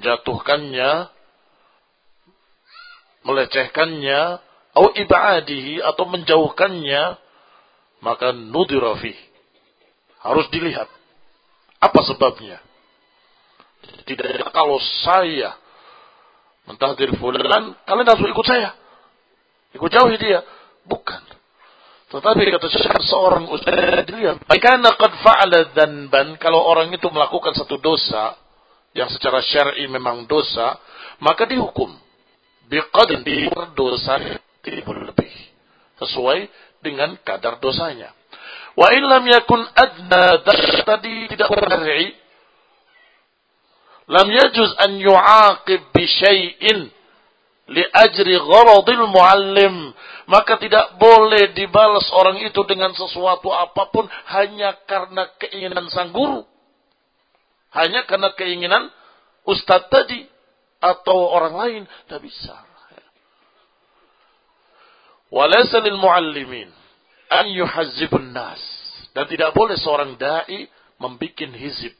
menjatuhkannya, melecehkannya, atau ibadihi atau menjauhkannya, maka nudirafi. Harus dilihat. Apa sebabnya? Tidak kalau saya mentahdir fulan, kalian harus ikut saya. Ikut jauhi dia. Bukan. Tetapi kata Syekh seorang ustaz dilihat, "Karena qad fa'ala dzanban," kalau orang itu melakukan satu dosa yang secara syar'i memang dosa, maka dihukum. Biqadri dosa tidak boleh lebih. Sesuai dengan kadar dosanya. Wa illam yakun adna tadi tidak berarti lam yajuz an yu'aqib bi syai'in li ajri gharadil muallim maka tidak boleh dibalas orang itu dengan sesuatu apa pun hanya karena keinginan sang guru hanya karena keinginan ustadz tadi atau orang lain tidak bisa. Walaysa lil muallimin an yuhazzibun nas. Dan tidak boleh seorang dai membikin hizib.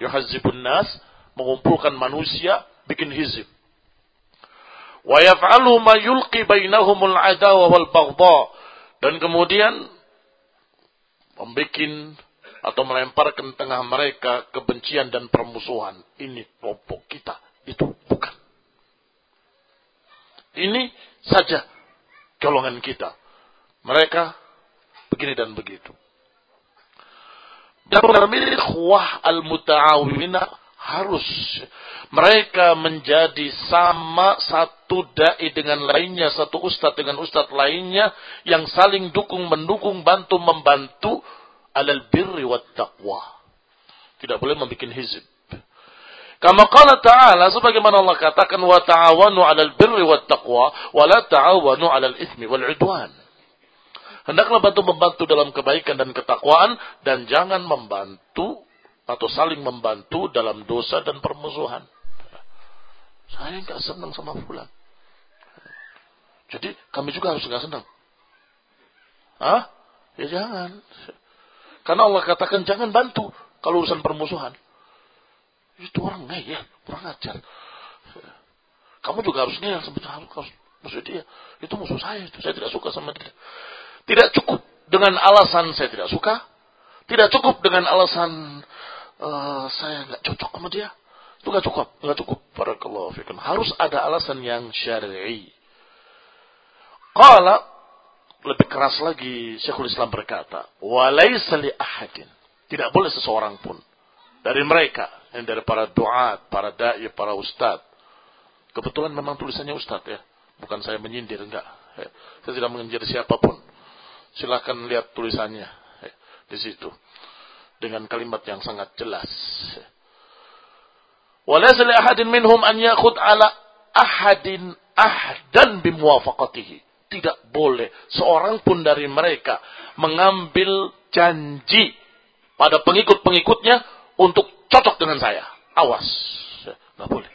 Yuhazzibun nas mengumpulkan manusia bikin hizib. Wa yaf'alu ma yulqi bainahumul adawa wal baghdha dan kemudian membuat atau melemparkan tengah mereka kebencian dan permusuhan. Ini kelompok kita, itu bukan. Ini saja golongan kita. Mereka begini dan begitu. Dan ikhwah al-muta'awina harus mereka menjadi sama satu dai dengan lainnya, satu ustadz dengan ustadz lainnya yang saling dukung mendukung, bantu membantu alal birri wat taqwa. Tidak boleh membuat hizib. Kama qala ta'ala sebagaimana Allah katakan wa ta'awanu 'alal birri wat taqwa wa la ta'awanu 'alal itsmi wal 'udwan. Hendaklah bantu membantu dalam kebaikan dan ketakwaan dan jangan membantu atau saling membantu dalam dosa dan permusuhan. Saya nggak senang sama fulan. Jadi kami juga harus nggak senang. Hah? Ya jangan. Karena Allah katakan jangan bantu kalau urusan permusuhan. Itu orang ngeyel, kurang ajar. Kamu juga harus ngeyel sebetulnya harus musuh dia. Itu musuh saya, itu saya tidak suka sama dia. Tidak cukup dengan alasan saya tidak suka. Tidak cukup dengan alasan uh, saya nggak cocok sama dia. Itu nggak cukup, nggak cukup. Barakallahu fikum. Harus ada alasan yang syar'i. Qala lebih keras lagi Syekhul Islam berkata, "Walaisa li ahadin." Tidak boleh seseorang pun dari mereka, yang dari para doa, para dai, para ustad. Kebetulan memang tulisannya ustad ya, bukan saya menyindir enggak. Ya. Saya tidak menyindir siapa pun. Silakan lihat tulisannya ya, di situ dengan kalimat yang sangat jelas. Walaysa li ahadin minhum an yakhud ala ahadin ahdan bimuwafaqatihi. Tidak boleh seorang pun dari mereka mengambil janji pada pengikut-pengikutnya untuk cocok dengan saya. Awas. Tidak boleh.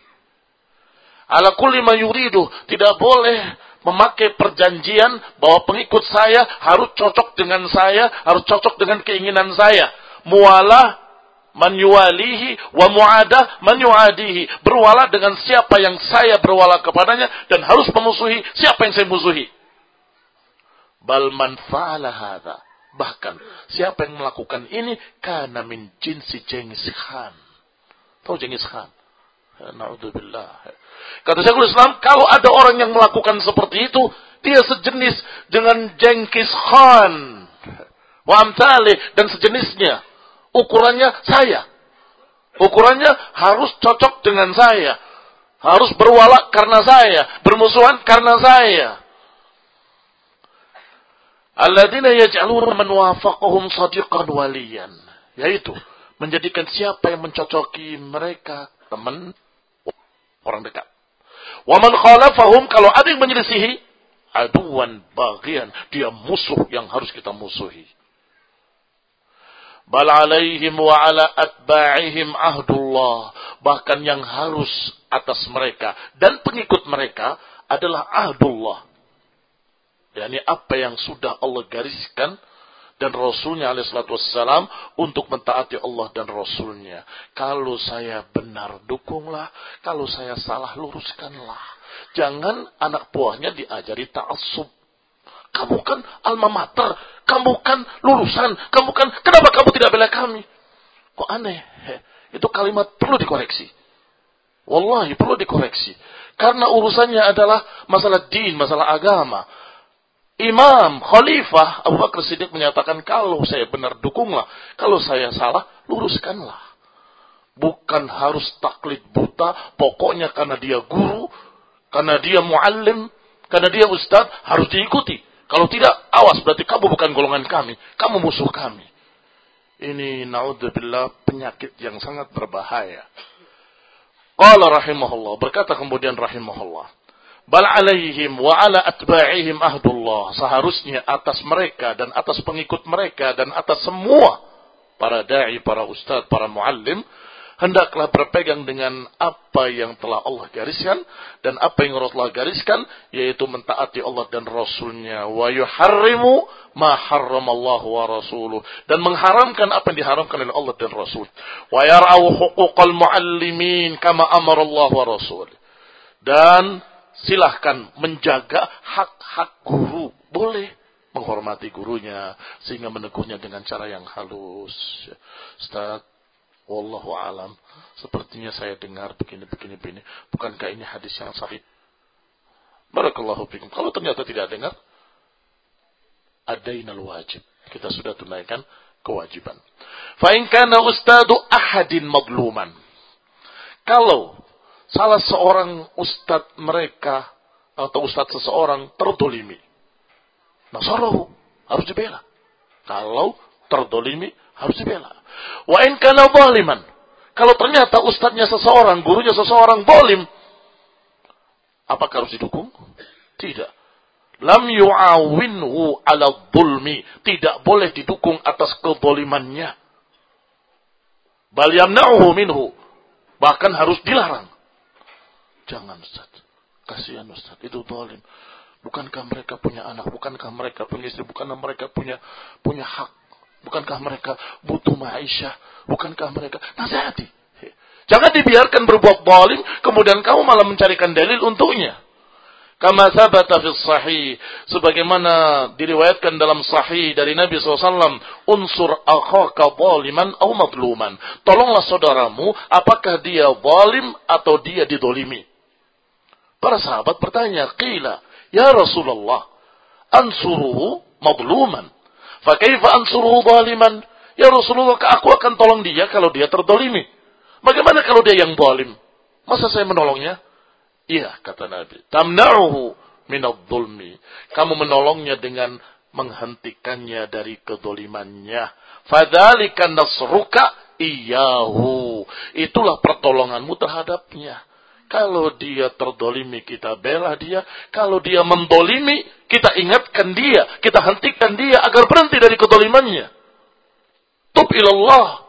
Ala kulli yuridu. Tidak boleh memakai perjanjian bahwa pengikut saya harus cocok dengan saya, harus cocok dengan keinginan saya mualah man yuwalihi wa muadah man yuadihi. Berwala dengan siapa yang saya berwala kepadanya dan harus memusuhi siapa yang saya musuhi. Bal man fa'ala hadha. Bahkan siapa yang melakukan ini karena min jinsi Jengis Khan. Tahu Jengis Khan? Na'udzubillah. Kata Syekhul Islam, kalau ada orang yang melakukan seperti itu, dia sejenis dengan Jengis Khan. Wa amtali dan sejenisnya ukurannya saya. Ukurannya harus cocok dengan saya. Harus berwala karena saya. Bermusuhan karena saya. Alladzina yaj'aluna man wafaqahum sadiqan waliyan. Yaitu menjadikan siapa yang mencocoki mereka teman orang dekat. Wa man khalafahum kalau ada yang menyelisihi aduan bagian dia musuh yang harus kita musuhi bal alaihim wa ala atba'ihim ahdullah bahkan yang harus atas mereka dan pengikut mereka adalah ahdullah yakni apa yang sudah Allah gariskan dan Rasulnya alaihissalatu wassalam untuk mentaati Allah dan Rasulnya. Kalau saya benar, dukunglah. Kalau saya salah, luruskanlah. Jangan anak buahnya diajari ta'assub. Kamu kan alma mater, kamu kan lulusan, kamu kan, kenapa kamu tidak bela kami? Kok aneh? Itu kalimat perlu dikoreksi. Wallahi perlu dikoreksi. Karena urusannya adalah masalah din, masalah agama. Imam, Khalifah Abu Bakar Siddiq menyatakan kalau saya benar dukunglah, kalau saya salah luruskanlah. Bukan harus taklid buta, pokoknya karena dia guru, karena dia muallim, karena dia ustadz harus diikuti. Kalau tidak, awas berarti kamu bukan golongan kami, kamu musuh kami. Ini naudzubillah penyakit yang sangat berbahaya. Qala rahimahullah, berkata kemudian rahimahullah. Bal alaihim wa ala atba'ihim ahdullah. Seharusnya atas mereka dan atas pengikut mereka dan atas semua para da'i, para ustadz, para muallim hendaklah berpegang dengan apa yang telah Allah gariskan dan apa yang Rasulullah gariskan yaitu mentaati Allah dan Rasulnya. Wa yuharrimu ma harramallahu wa rasuluh. Dan mengharamkan apa yang diharamkan oleh Allah dan Rasul. Wa yar'au huquqal muallimin kama amara Allah wa rasul dan silahkan menjaga hak-hak guru boleh menghormati gurunya sehingga menegurnya dengan cara yang halus Ustaz Wallahu alam. Sepertinya saya dengar begini begini begini. Bukankah ini hadis yang sahih? Barakallahu fikum. Kalau ternyata tidak dengar, adainal wajib. Kita sudah tunaikan kewajiban. Fa in kana ustadu ahadin madluman. Kalau salah seorang ustad mereka atau ustad seseorang terdolimi. Nasarahu harus dibela. Kalau terdolimi harus dibela. Wa in kana zaliman. Kalau ternyata ustadznya seseorang, gurunya seseorang bolim, apakah harus didukung? Tidak. Lam yu'awinhu ala dhulmi. Tidak boleh didukung atas kedolimannya. Bal yamna'uhu minhu. Bahkan harus dilarang. Jangan Ustaz. Kasihan Ustaz. Itu zalim. Bukankah mereka punya anak? Bukankah mereka punya istri? Bukankah mereka punya punya hak? Bukankah mereka butuh maisha? Bukankah mereka nasihati? Jangan dibiarkan berbuat zalim, kemudian kamu malah mencarikan dalil untuknya. Kama sabata fi sahih. Sebagaimana diriwayatkan dalam sahih dari Nabi SAW. Unsur akhaka zaliman atau madluman. Tolonglah saudaramu, apakah dia zalim atau dia didolimi. Para sahabat bertanya, Qila, Ya Rasulullah, ansuruhu madluman. Fakaifa ansuruhu zaliman? Ya Rasulullah, aku akan tolong dia kalau dia terdolimi. Bagaimana kalau dia yang zalim? Masa saya menolongnya? Iya, kata Nabi. Tamna'uhu minad dhulmi. Kamu menolongnya dengan menghentikannya dari kedolimannya. Fadhalika nasruka iyahu. Itulah pertolonganmu terhadapnya. Kalau dia terdolimi, kita bela dia. Kalau dia mendolimi, kita ingatkan dia. Kita hentikan dia agar berhenti dari kedolimannya. Tub ilallah.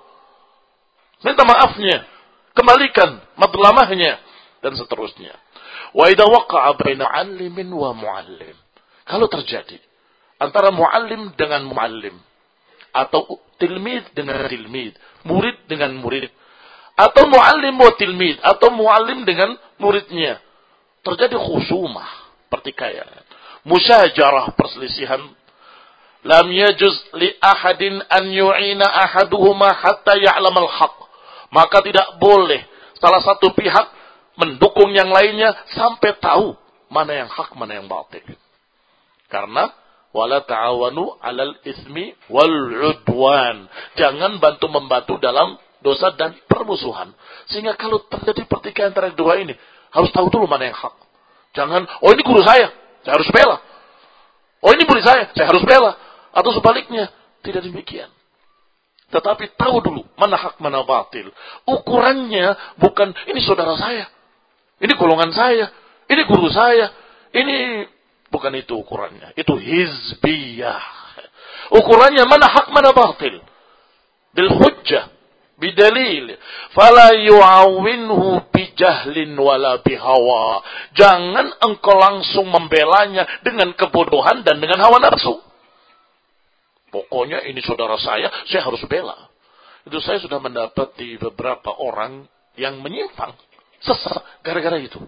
Minta maafnya. Kembalikan madlamahnya. Dan seterusnya. Wa idha waqa'a baina alimin wa muallim. Kalau terjadi. Antara muallim dengan muallim. Atau tilmid dengan tilmid. Murid dengan murid atau muallim wa tilmid. Atau muallim dengan muridnya. Terjadi khusumah pertikaian. Musyajarah perselisihan. Lam yajuz li ahadin an yu'ina ahaduhuma hatta ya'lam al-haq maka tidak boleh salah satu pihak mendukung yang lainnya sampai tahu mana yang hak mana yang batil. Karena wala ta'awanu 'alal ismi wal 'udwan. Jangan bantu membantu dalam dosa dan permusuhan. Sehingga kalau terjadi pertikaian antara dua ini, harus tahu dulu mana yang hak. Jangan, oh ini guru saya, saya harus bela. Oh ini murid saya, saya harus bela. Atau sebaliknya, tidak demikian. Tetapi tahu dulu mana hak, mana batil. Ukurannya bukan ini saudara saya, ini golongan saya, ini guru saya, ini bukan itu ukurannya. Itu hizbiyah. Ukurannya mana hak, mana batil. Bil hujjah bidalil fala yu'awinhu bijahlin wala bihawa jangan engkau langsung membelanya dengan kebodohan dan dengan hawa nafsu Pokoknya ini saudara saya, saya harus bela. Itu saya sudah mendapati beberapa orang yang menyimpang. Sesat gara-gara itu.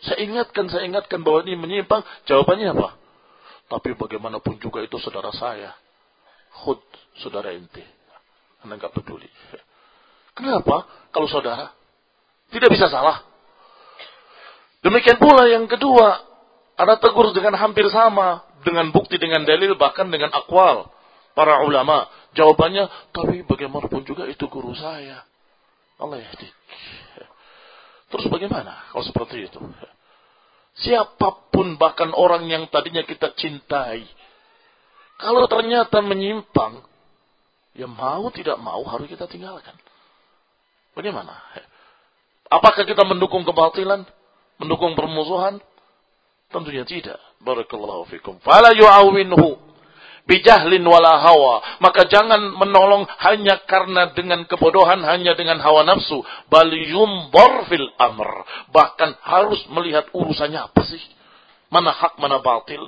Saya ingatkan, saya ingatkan bahwa ini menyimpang. Jawabannya apa? Tapi bagaimanapun juga itu saudara saya. Hud, saudara inti. Anda nggak peduli. Kenapa? Kalau saudara tidak bisa salah. Demikian pula yang kedua, Anda tegur dengan hampir sama, dengan bukti, dengan dalil, bahkan dengan akwal para ulama. Jawabannya, tapi bagaimanapun juga itu guru saya. Allah yahdi. Terus bagaimana kalau seperti itu? Siapa pun bahkan orang yang tadinya kita cintai. Kalau ternyata menyimpang, ya mau tidak mau harus kita tinggalkan. Bagaimana? Apakah kita mendukung kebatilan? Mendukung permusuhan? Tentunya tidak. Barakallahu fikum. Fala yu'awinhu bijahlin wala hawa. Maka jangan menolong hanya karena dengan kebodohan, hanya dengan hawa nafsu. Bali yumbor fil amr. Bahkan harus melihat urusannya apa sih. Mana hak, mana batil.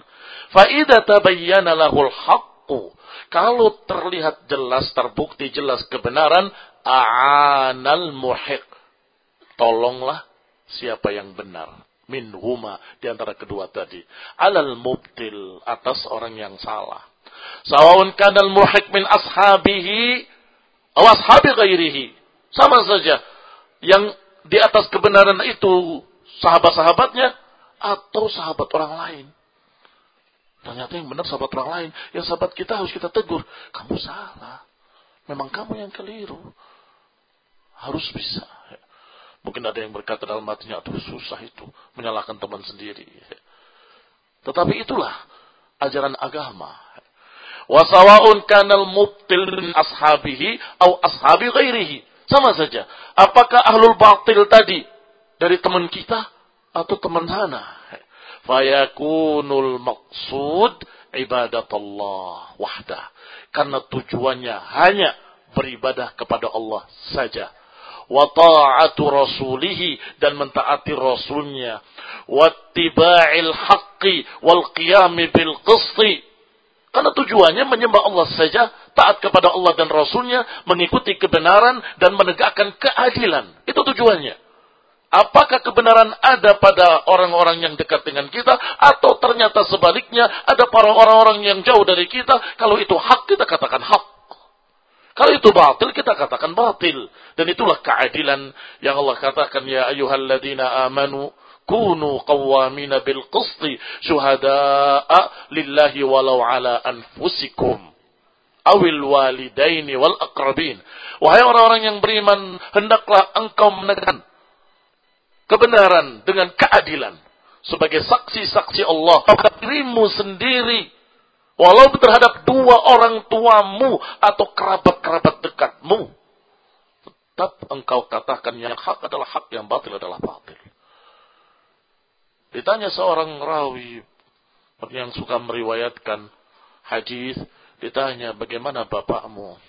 Faidah tabayyana lahul haqqu. Kalau terlihat jelas, terbukti jelas kebenaran, a'anal muhiq. Tolonglah siapa yang benar min huma di antara kedua tadi alal mubtil atas orang yang salah Sawaun kanal muhik min ashabihi atau ashabi ghairihi. Sama saja. Yang di atas kebenaran itu sahabat-sahabatnya atau sahabat orang lain. Ternyata yang benar sahabat orang lain. Yang sahabat kita harus kita tegur. Kamu salah. Memang kamu yang keliru. Harus bisa. Mungkin ada yang berkata dalam hatinya, aduh susah itu. Menyalahkan teman sendiri. Tetapi itulah ajaran agama. Wasawaun kanal mubtil ashabihi atau ashabi ghairihi. Sama saja. Apakah ahlul batil tadi dari teman kita atau teman sana? Fayakunul maksud ibadatullah wahdah. Karena tujuannya hanya beribadah kepada Allah saja. Wa ta'atu rasulihi dan mentaati rasulnya. Wattiba'il haqqi wal qiyami bil qisti karena tujuannya menyembah Allah saja, taat kepada Allah dan Rasulnya, mengikuti kebenaran dan menegakkan keadilan. Itu tujuannya. Apakah kebenaran ada pada orang-orang yang dekat dengan kita, atau ternyata sebaliknya ada para orang-orang yang jauh dari kita, kalau itu hak kita katakan hak. Kalau itu batil, kita katakan batil. Dan itulah keadilan yang Allah katakan, Ya ayuhalladina amanu, kunu qawwamina bil qisti syuhada'a lillahi walau ala anfusikum awil walidaini wal aqrabin wahai orang-orang yang beriman hendaklah engkau menegakkan kebenaran dengan keadilan sebagai saksi-saksi Allah dirimu sendiri walau terhadap dua orang tuamu atau kerabat-kerabat dekatmu tetap engkau katakan yang hak adalah hak yang batil adalah batil Ditanya seorang rawi yang suka meriwayatkan hadis, ditanya bagaimana bapakmu?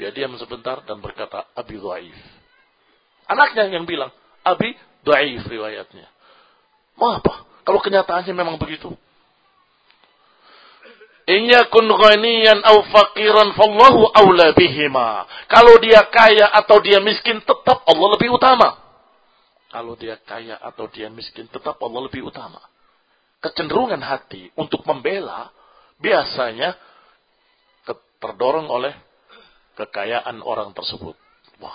Dia diam sebentar dan berkata, Abi Dhaif. Anaknya yang bilang, Abi Dhaif riwayatnya. Mau apa? Kalau kenyataannya memang begitu. In yakun ghaniyan aw faqiran fallahu aula bihima. Kalau dia kaya atau dia miskin tetap Allah lebih utama. Kalau dia kaya atau dia miskin, tetap Allah lebih utama. Kecenderungan hati untuk membela biasanya terdorong oleh kekayaan orang tersebut. Wah,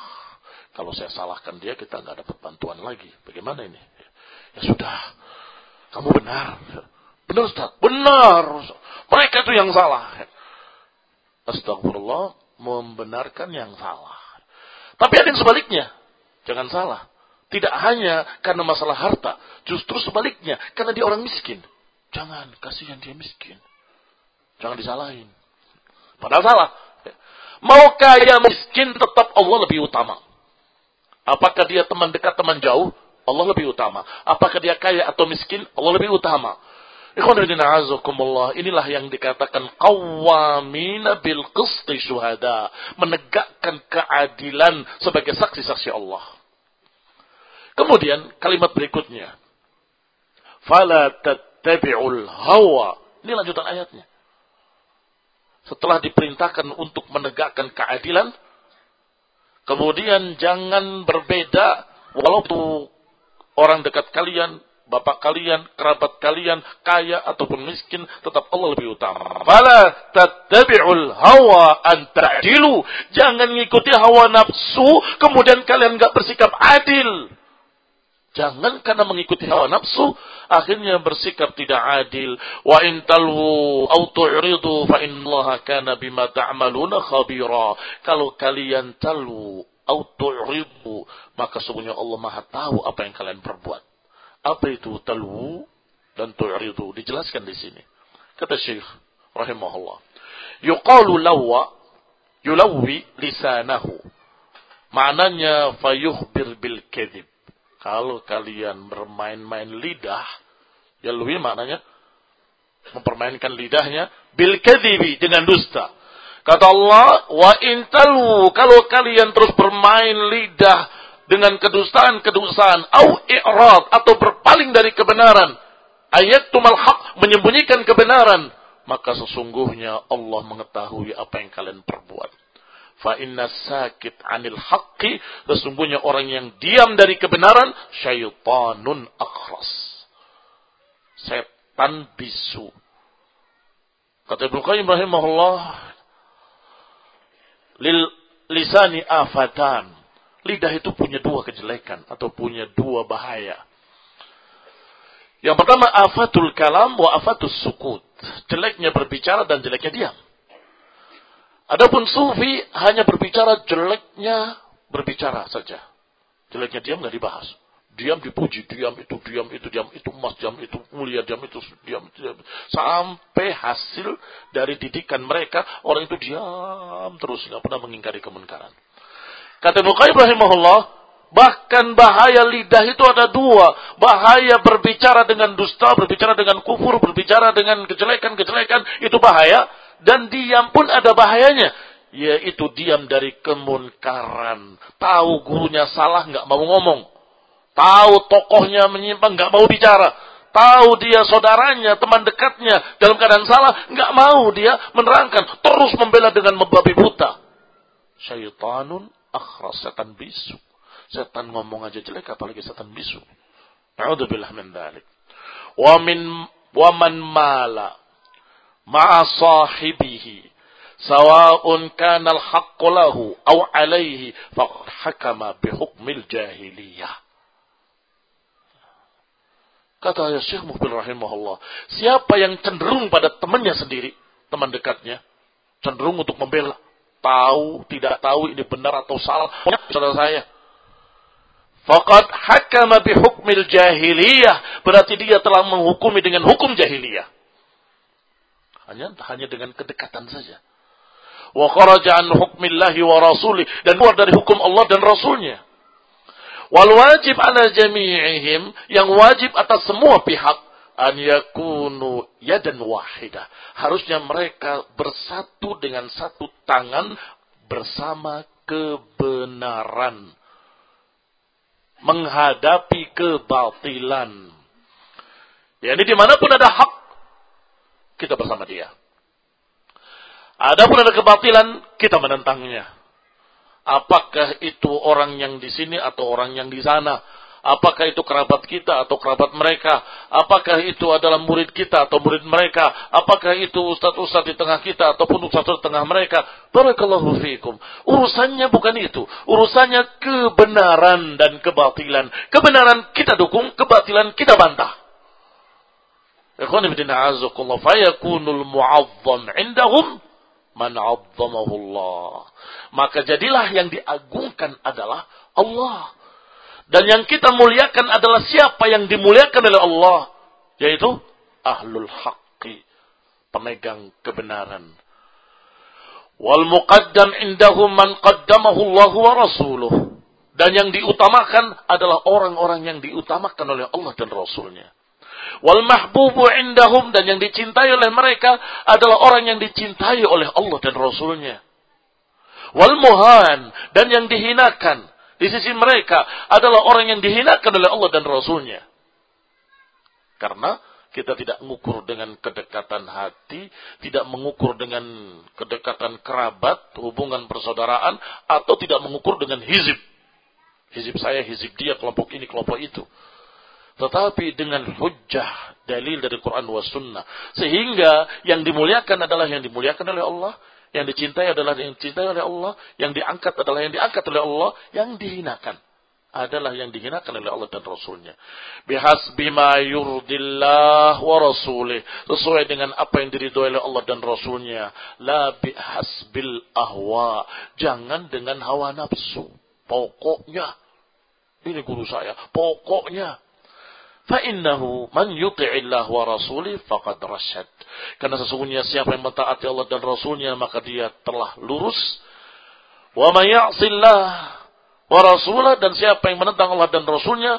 kalau saya salahkan dia, kita nggak dapat bantuan lagi. Bagaimana ini? Ya sudah, kamu benar. Benar Ustaz, benar. Mereka itu yang salah. Astagfirullah, membenarkan yang salah. Tapi ada yang sebaliknya. Jangan salah. Tidak hanya karena masalah harta, justru sebaliknya karena dia orang miskin. Jangan kasihan dia miskin. Jangan disalahin. Padahal salah. Mau kaya miskin tetap Allah lebih utama. Apakah dia teman dekat, teman jauh? Allah lebih utama. Apakah dia kaya atau miskin? Allah lebih utama. Inilah yang dikatakan qawwamina bil qisti syuhada. Menegakkan keadilan sebagai saksi-saksi Allah. Kemudian kalimat berikutnya. Fala tattabi'ul hawa. Ini lanjutan ayatnya. setelah diperintahkan untuk menegakkan keadilan, kemudian jangan berbeda walaupun orang dekat kalian, bapak kalian, kerabat kalian, kaya ataupun miskin, tetap Allah lebih utama. Fala tattabi'ul hawa an. Jangan ngikuti hawa nafsu, kemudian kalian nggak bersikap adil. Jangan karena mengikuti hawa nafsu akhirnya bersikap tidak adil. Wa in talwu au tu'ridu fa innallaha kana bima ta'maluna khabira. Kalau kalian talwu au tu'ridu maka sungguhnya Allah Maha tahu apa yang kalian perbuat. Apa itu talwu dan tu'ridu? Dijelaskan di sini. Kata Syekh rahimahullah. Yuqalu lawwa yulawwi lisanahu. Maknanya fayuhbir bil kadhib kalau kalian bermain-main lidah, ya lebih maknanya mempermainkan lidahnya bil kadhibi dengan dusta. Kata Allah, wa intalu kalau kalian terus bermain lidah dengan kedustaan-kedustaan au i'rad atau berpaling dari kebenaran, ayat tumal haq menyembunyikan kebenaran, maka sesungguhnya Allah mengetahui apa yang kalian perbuat. Fa inna sakit anil haqqi. Sesungguhnya orang yang diam dari kebenaran. Syaitanun akhras. Setan bisu. Kata Ibnu Qayyim rahimahullah. Lil lisani afatan. Lidah itu punya dua kejelekan. Atau punya dua bahaya. Yang pertama afatul kalam wa afatul sukut. Jeleknya berbicara dan jeleknya diam. Adapun sufi hanya berbicara jeleknya berbicara saja. Jeleknya diam nggak dibahas. Diam dipuji, diam itu, diam itu, diam itu, emas, diam itu, mulia, diam itu, diam itu, diam. Sampai hasil dari didikan mereka, orang itu diam terus, nggak pernah mengingkari kemunkaran. Kata Nukai rahimahullah, bahkan bahaya lidah itu ada dua. Bahaya berbicara dengan dusta, berbicara dengan kufur, berbicara dengan kejelekan-kejelekan, itu bahaya dan diam pun ada bahayanya. Yaitu diam dari kemunkaran. Tahu gurunya salah nggak mau ngomong. Tahu tokohnya menyimpang nggak mau bicara. Tahu dia saudaranya, teman dekatnya dalam keadaan salah, nggak mau dia menerangkan. Terus membela dengan membabi buta. Syaitanun akhras, setan bisu. Setan ngomong aja jelek, apalagi setan bisu. Na'udzubillah min dhalik. Wa min wa man mala ma'a sahibihi sawa'un kana al-haqqu lahu aw alayhi faqad hakama bi hukmil jahiliyah kata ya Syekh Mukbil rahimahullah siapa yang cenderung pada temannya sendiri teman dekatnya cenderung untuk membela tahu tidak tahu ini benar atau salah saudara saya Fakat hakama bi hukmil jahiliyah. Berarti dia telah menghukumi dengan hukum jahiliyah. Hanya hanya dengan kedekatan saja. Wa kharaja an hukmillahi wa rasulih dan keluar dari hukum Allah dan Rasulnya. Wal wajib ala jami'ihim yang wajib atas semua pihak an yakunu yadan wahidah. Harusnya mereka bersatu dengan satu tangan bersama kebenaran menghadapi kebatilan. Ya, ini di mana pun ada hak kita bersama dia. Adapun ada kebatilan, kita menentangnya. Apakah itu orang yang di sini atau orang yang di sana? Apakah itu kerabat kita atau kerabat mereka? Apakah itu adalah murid kita atau murid mereka? Apakah itu ustaz-ustaz di tengah kita ataupun ustaz di tengah mereka? Barakallahu fiikum. Urusannya bukan itu. Urusannya kebenaran dan kebatilan. Kebenaran kita dukung, kebatilan kita bantah. Ikhwan ibn a'azakullah fayakunul mu'azzam indahum man Allah. Maka jadilah yang diagungkan adalah Allah. Dan yang kita muliakan adalah siapa yang dimuliakan oleh Allah, yaitu ahlul haqqi, pemegang kebenaran. Wal muqaddam indahum man qaddamahu Allah wa rasuluh. Dan yang diutamakan adalah orang-orang yang diutamakan oleh Allah dan Rasulnya. Wal mahbubu indahum dan yang dicintai oleh mereka adalah orang yang dicintai oleh Allah dan Rasulnya. Wal muhan dan yang dihinakan di sisi mereka adalah orang yang dihinakan oleh Allah dan Rasulnya. Karena Kita tidak mengukur dengan kedekatan hati, tidak mengukur dengan kedekatan kerabat, hubungan persaudaraan, atau tidak mengukur dengan hizib. Hizib saya, hizib dia, kelompok ini, kelompok itu. Tetapi dengan hujah, dalil dari Quran wa sunnah. Sehingga yang dimuliakan adalah yang dimuliakan oleh Allah. Yang dicintai adalah yang dicintai oleh Allah. Yang diangkat adalah yang diangkat oleh Allah. Yang dihinakan adalah yang dihinakan oleh Allah dan Rasulnya. Bihas bima yurdillah wa rasulih. Sesuai dengan apa yang diridhoi oleh Allah dan Rasulnya. La bihas bil ahwa. Jangan dengan hawa nafsu. Pokoknya. Ini guru saya. Pokoknya. Fa'innahu man yuti'illah wa rasulih faqad rasyad. Karena sesungguhnya siapa yang mentaati Allah dan Rasulnya maka dia telah lurus. Wa man ya'sillah wa rasulah dan siapa yang menentang Allah dan Rasulnya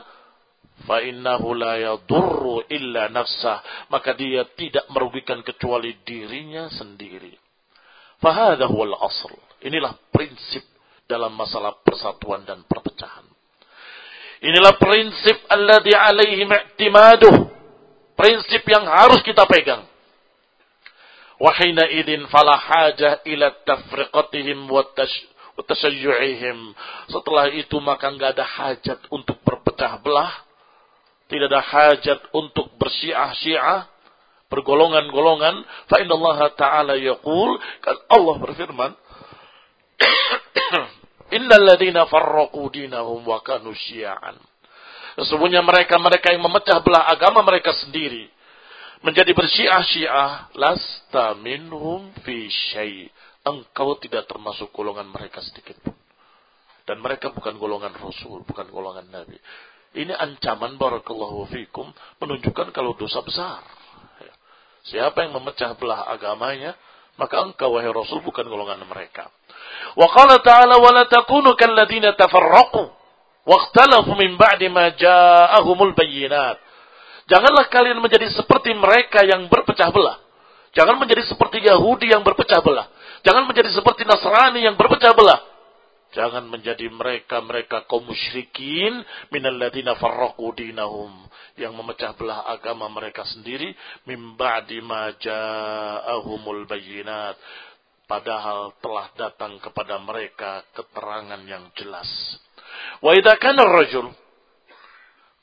fa innahu la yadurru illa nafsah maka dia tidak merugikan kecuali dirinya sendiri fahadha huwal asl inilah prinsip dalam masalah persatuan dan perpecahan inilah prinsip alladhi alaihi i'timaduh prinsip yang harus kita pegang wahina idin fala hajah ila tafriqatihim wa tasayyu'ihim. Setelah itu maka nggak ada hajat untuk berpecah belah. Tidak ada hajat untuk bersyiah-syiah. Bergolongan-golongan. Fa Allah ta'ala yaqul. Kan Allah berfirman. Innal ladina farraqu dinahum wa kanu syia'an. Sesungguhnya mereka-mereka yang memecah belah agama mereka sendiri. Menjadi bersyiah-syiah. Lasta minhum fi syai' engkau tidak termasuk golongan mereka sedikit pun. Dan mereka bukan golongan Rasul, bukan golongan Nabi. Ini ancaman barakallahu fikum menunjukkan kalau dosa besar. Ya. Siapa yang memecah belah agamanya, maka engkau wahai Rasul bukan golongan mereka. Wa qala ta'ala wa la takunu kalladina tafarraqu wa ikhtalafu min ba'di ma ja'ahumul bayyinat. Janganlah kalian menjadi seperti mereka yang berpecah belah. Jangan menjadi seperti Yahudi yang berpecah belah. Jangan menjadi seperti Nasrani yang berpecah belah. Jangan menjadi mereka-mereka kaum musyrikin minalladzina farraqu dinahum yang memecah belah agama mereka sendiri mim ba'di ma ja'ahumul bayyinat padahal telah datang kepada mereka keterangan yang jelas. Wa idza kana ar-rajul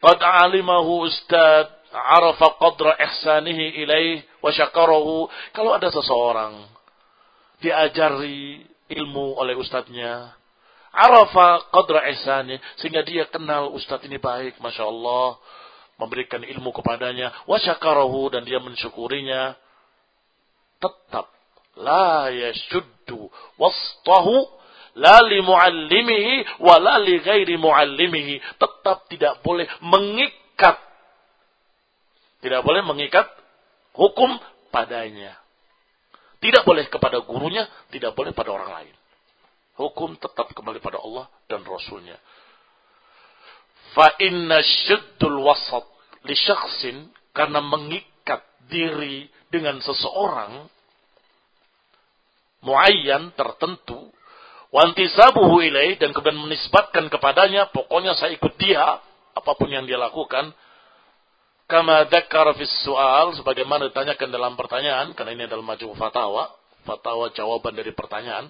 qad 'alimahu ustad arafa qadra ihsanihi ilaih wa syakarahu kalau ada seseorang diajari ilmu oleh ustadznya. Arafa qadra ihsani. Sehingga dia kenal ustadz ini baik. Masya Allah. Memberikan ilmu kepadanya. Wasyakarahu. Dan dia mensyukurinya. Tetap. La yashuddu wastahu. La li muallimihi. Wa la li ghairi muallimihi. Tetap tidak boleh mengikat. Tidak boleh mengikat hukum padanya. Tidak boleh kepada gurunya, tidak boleh pada orang lain. Hukum tetap kembali pada Allah dan Rasulnya. Fa inna syiddul wasat li syakhsin karena mengikat diri dengan seseorang muayyan tertentu wantisabuhu ilaih dan kemudian menisbatkan kepadanya pokoknya saya ikut dia apa pun yang dia lakukan Kama dzakara fis soal sebagaimana ditanyakan dalam pertanyaan karena ini adalah maju fatwa, fatwa jawaban dari pertanyaan.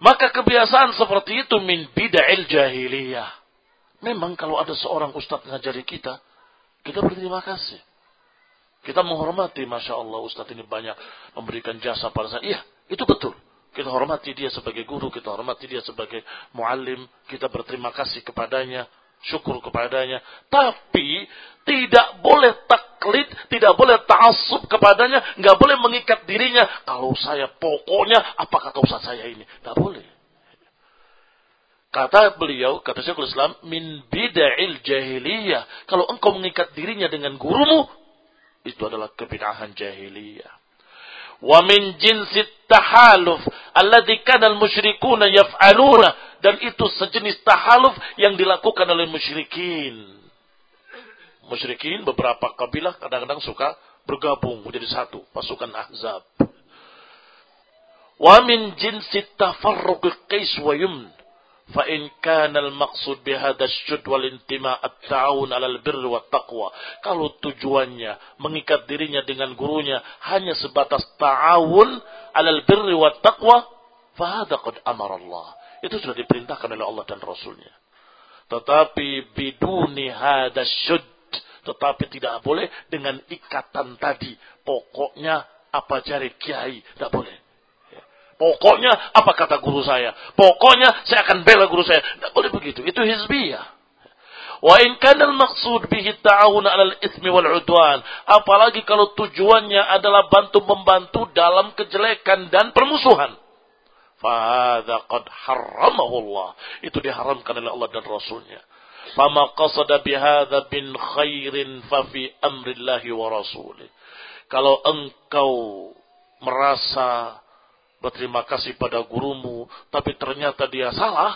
Maka kebiasaan seperti itu min bid'il jahiliyah. Memang kalau ada seorang ustadz ngajari kita, kita berterima kasih. Kita menghormati, Masya Allah, Ustadz ini banyak memberikan jasa pada saya. Iya, itu betul. Kita hormati dia sebagai guru, kita hormati dia sebagai muallim, kita berterima kasih kepadanya syukur kepadanya. Tapi tidak boleh taklid, tidak boleh ta'asub kepadanya, nggak boleh mengikat dirinya. Kalau saya pokoknya apa kata ustaz saya ini? Nggak boleh. Kata beliau, kata Syekhul Islam, min bida'il jahiliyah. Kalau engkau mengikat dirinya dengan gurumu, itu adalah kebidahan jahiliyah. Wa min jinsit tahaluf alladhi kana al-musyrikuna yaf'aluna dan itu sejenis tahaluf yang dilakukan oleh musyrikin. Musyrikin beberapa kabilah kadang-kadang suka bergabung menjadi satu pasukan Ahzab. Wa min jinsi tafarruq qais wa yumn فإن كان المقصود بهذا الشد والانتماء التعاون على البر والتقوى kalau tujuannya mengikat dirinya dengan gurunya hanya sebatas ta'awun alal birri wat taqwa fahada qad amara Allah itu sudah diperintahkan oleh Allah dan Rasulnya tetapi biduni hada syud tetapi tidak boleh dengan ikatan tadi pokoknya apa cari kiai tidak boleh Pokoknya apa kata guru saya. Pokoknya saya akan bela guru saya. Tidak boleh begitu. Itu hizbiyah. Wa in kana al-maqsud bihi ta'awun 'alal itsmi wal 'udwan. Apalagi kalau tujuannya adalah bantu membantu dalam kejelekan dan permusuhan. Fahadha qad harramahu Allah. Itu diharamkan oleh Allah dan Rasulnya. Fama qasada bihadha bin khairin fa fi amrillahi wa rasulih. Kalau engkau merasa berterima kasih pada gurumu, tapi ternyata dia salah,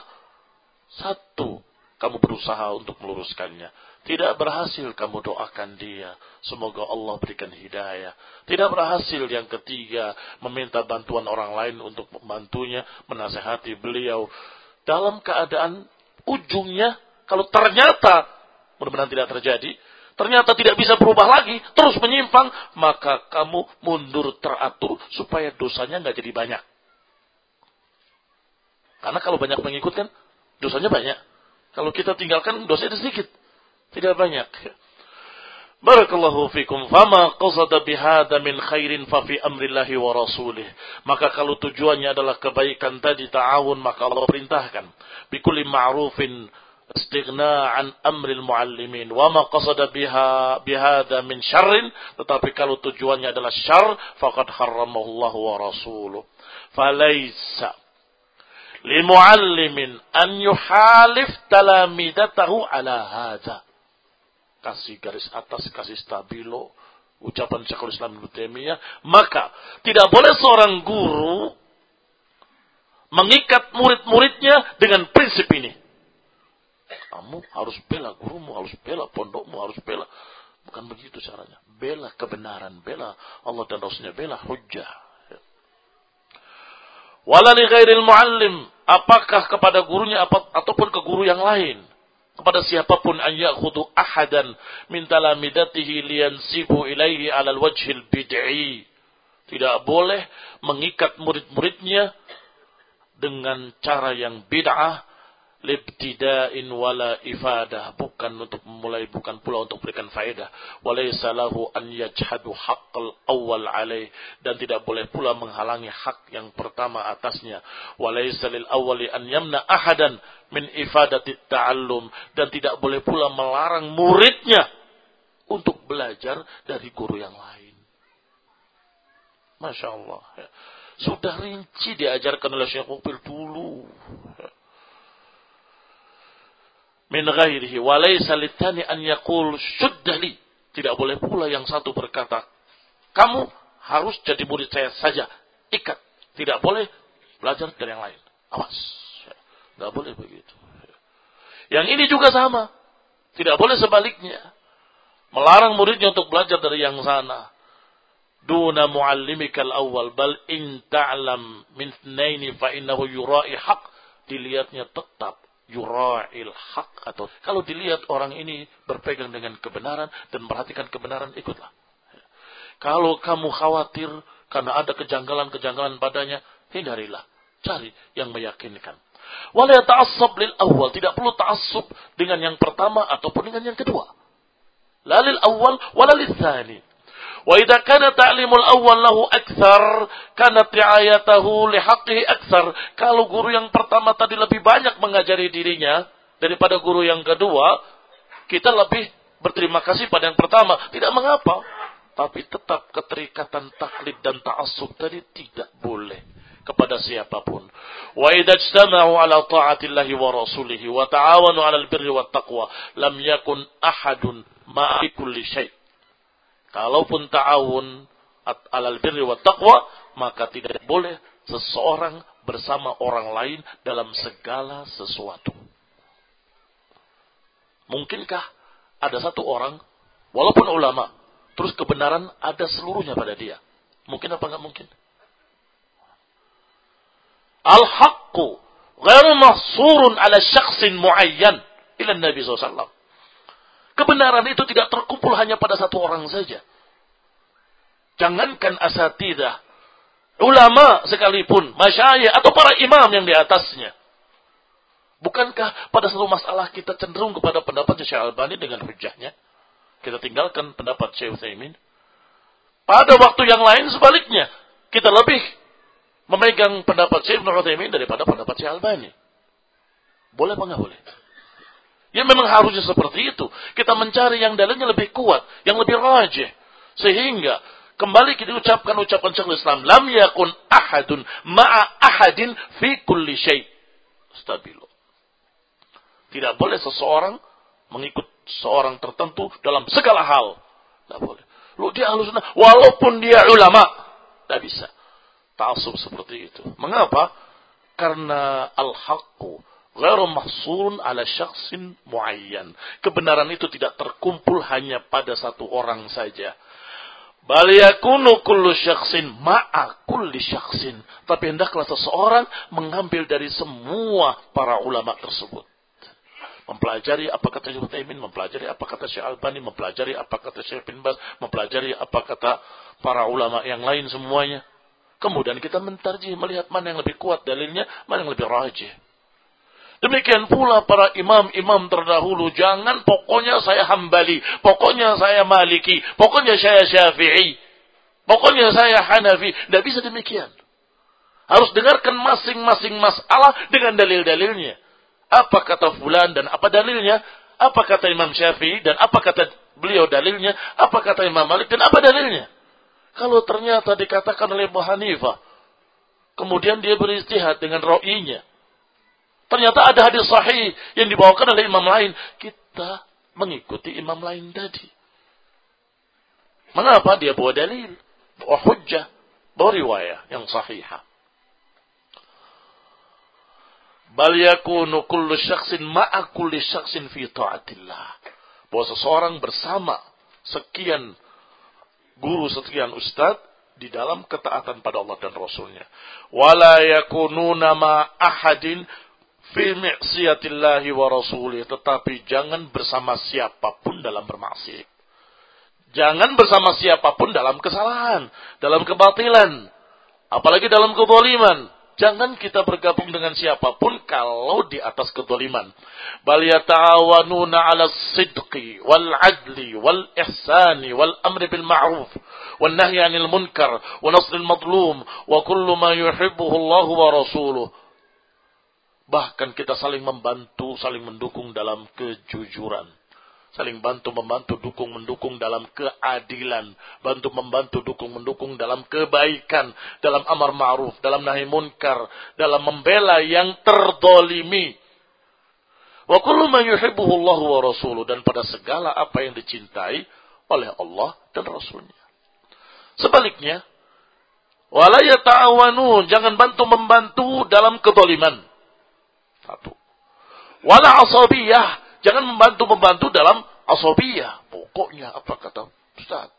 satu, kamu berusaha untuk meluruskannya. Tidak berhasil kamu doakan dia. Semoga Allah berikan hidayah. Tidak berhasil yang ketiga, meminta bantuan orang lain untuk membantunya, menasehati beliau. Dalam keadaan ujungnya, kalau ternyata, mudah-mudahan tidak terjadi, ternyata tidak bisa berubah lagi, terus menyimpang, maka kamu mundur teratur supaya dosanya nggak jadi banyak. Karena kalau banyak pengikut kan dosanya banyak. Kalau kita tinggalkan dosanya sedikit, tidak banyak. Barakallahu fikum. Fama qasada bihada min khairin fa fi amrillahi wa rasulih. Maka kalau tujuannya adalah kebaikan tadi ta'awun maka Allah perintahkan. Bikulli ma'rufin istighna an amril muallimin. Wa ma qasada biha bihada min syarrin. Tetapi kalau tujuannya adalah syar faqad harramahu Allah wa rasuluh. Falaysa limuallimin an yuhalif talamidatahu ala hadza kasih garis atas kasih stabilo. Ucapan Syekhul Islam Ibnu Taimiyah. Maka tidak boleh seorang guru mengikat murid-muridnya dengan prinsip ini kamu harus bela gurumu, harus bela pondokmu, harus bela. Bukan begitu caranya. Bela kebenaran, bela Allah dan Rasulnya, bela hujjah. Wala ghairil muallim, apakah kepada gurunya ataupun ke guru yang lain. Kepada siapa pun an ya'khudu ahadan min talamidatihi liyansibu ilaihi alal wajhil bid'i. Tidak boleh mengikat murid-muridnya dengan cara yang bid'ah libtida'in wala ifadah. Bukan untuk memulai bukan pula untuk berikan faedah. Walaysa lahu an yajhadu haqqal awal alaih. Dan tidak boleh pula menghalangi hak yang pertama atasnya. Walaysa lil awwali an yamna ahadan min ifadati ta'allum. Dan tidak boleh pula melarang muridnya untuk belajar dari guru yang lain. Masya Allah. Sudah rinci diajarkan oleh Syekh Mukbil dulu min ghairihi wa laysa litani an yaqul syuddali. Tidak boleh pula yang satu berkata, kamu harus jadi murid saya saja. Ikat. Tidak boleh belajar dari yang lain. Awas. Tidak boleh begitu. Yang ini juga sama. Tidak boleh sebaliknya. Melarang muridnya untuk belajar dari yang sana. Duna muallimikal awal. Bal in ta'lam min fa innahu yura'i haq. Dilihatnya tetap yura'il haq atau kalau dilihat orang ini berpegang dengan kebenaran dan perhatikan kebenaran ikutlah. Kalau kamu khawatir karena ada kejanggalan-kejanggalan padanya, hindarilah. Cari yang meyakinkan. Wala ta'assab lil awal. Tidak perlu ta'assub dengan yang pertama ataupun dengan yang kedua. Lalil awal walalil thani. Wa idza kana ta'limul awwal lahu akthar, kana ri'ayatahu lihaqqihi akthar. Kalau guru yang pertama tadi lebih banyak mengajari dirinya daripada guru yang kedua, kita lebih berterima kasih pada yang pertama. Tidak mengapa. Tapi tetap keterikatan taklid dan ta'assub tadi tidak boleh kepada siapa pun. Wa idza ijtama'u ala ta'atillahi wa rasulihi wa ta'awanu 'alal birri wat taqwa lam yakun ahadun ma'a kulli syai'. Kalaupun ta'awun alal birri wa taqwa, maka tidak boleh seseorang bersama orang lain dalam segala sesuatu. Mungkinkah ada satu orang, walaupun ulama, terus kebenaran ada seluruhnya pada dia? Mungkin apa enggak mungkin? Al-haqqu Ghairu mahsurun ala syaksin muayyan ila Nabi SAW. Kebenaran itu tidak terkumpul hanya pada satu orang saja. Jangankan asatidah, ulama sekalipun, masyayikh atau para imam yang di atasnya. Bukankah pada satu masalah kita cenderung kepada pendapat Syekh Albani dengan hujahnya? Kita tinggalkan pendapat Syekh Utsaimin. Pada waktu yang lain sebaliknya, kita lebih memegang pendapat Syekh Utsaimin daripada pendapat Syekh Albani. Boleh apa enggak boleh? Ya memang harusnya seperti itu. Kita mencari yang dalilnya lebih kuat, yang lebih rajih. Sehingga kembali kita ucapkan ucapan Syekhul Islam, lam yakun ahadun ma'a ahadin fi kulli syai' stabilu. Tidak boleh seseorang mengikut seorang tertentu dalam segala hal. Tidak boleh. Lu dia halus walaupun dia ulama. Tidak bisa. Ta'asub seperti itu. Mengapa? Karena al-haqqu ghairu mahsurun ala syaksin muayyan. Kebenaran itu tidak terkumpul hanya pada satu orang saja. Bal yakunu kullu syaksin ma'a kulli syaksin. Tapi hendaklah seseorang mengambil dari semua para ulama tersebut mempelajari apa kata Syekh Utsaimin, mempelajari apa kata Syekh Albani, mempelajari apa kata Syekh bin Baz, mempelajari apa kata para ulama yang lain semuanya. Kemudian kita mentarjih melihat mana yang lebih kuat dalilnya, mana yang lebih rajih. Demikian pula para imam-imam terdahulu. Jangan pokoknya saya hambali. Pokoknya saya maliki. Pokoknya saya syafi'i. Pokoknya saya hanafi. Tidak bisa demikian. Harus dengarkan masing-masing masalah dengan dalil-dalilnya. Apa kata fulan dan apa dalilnya? Apa kata Imam Syafi'i dan apa kata beliau dalilnya? Apa kata Imam Malik dan apa dalilnya? Kalau ternyata dikatakan oleh Abu Hanifah, kemudian dia beristihad dengan ro'inya. Ternyata ada hadis sahih yang dibawakan oleh imam lain. Kita mengikuti imam lain tadi. Mengapa dia bawa dalil? Bawa hujjah. Bawa riwayah yang sahihah. Bal yakunu kullu syakhsin ma'a kulli syakhsin fi ta'atillah. Bahwa seseorang bersama sekian guru, sekian ustaz di dalam ketaatan pada Allah dan Rasulnya. Wala yakununa ma ahadin fi mi'siyatillahi wa rasulih. Tetapi jangan bersama siapa pun dalam bermaksiat. Jangan bersama siapa pun dalam kesalahan, dalam kebatilan, apalagi dalam kezaliman. Jangan kita bergabung dengan siapa pun kalau di atas kedoliman. Bal yata'awanuna 'ala sidqi wal 'adli wal ihsani wal amri bil ma'ruf wan nahyi 'anil munkar wa nasril madlum wa kullu ma yuhibbuhu Allah wa rasuluh. Bahkan kita saling membantu, saling mendukung dalam kejujuran. Saling bantu membantu dukung mendukung dalam keadilan. Bantu membantu dukung mendukung dalam kebaikan. Dalam amar ma'ruf dalam nahi munkar. Dalam membela yang terdolimi. Wa kullu man yuhibbuhu Allah wa rasuluh. Dan pada segala apa yang dicintai oleh Allah dan Rasulnya. Sebaliknya wala yata'awanu jangan bantu membantu dalam kedoliman satu wala asabiyah Jangan membantu-membantu dalam asobiyah. Pokoknya apa kata Ustaz?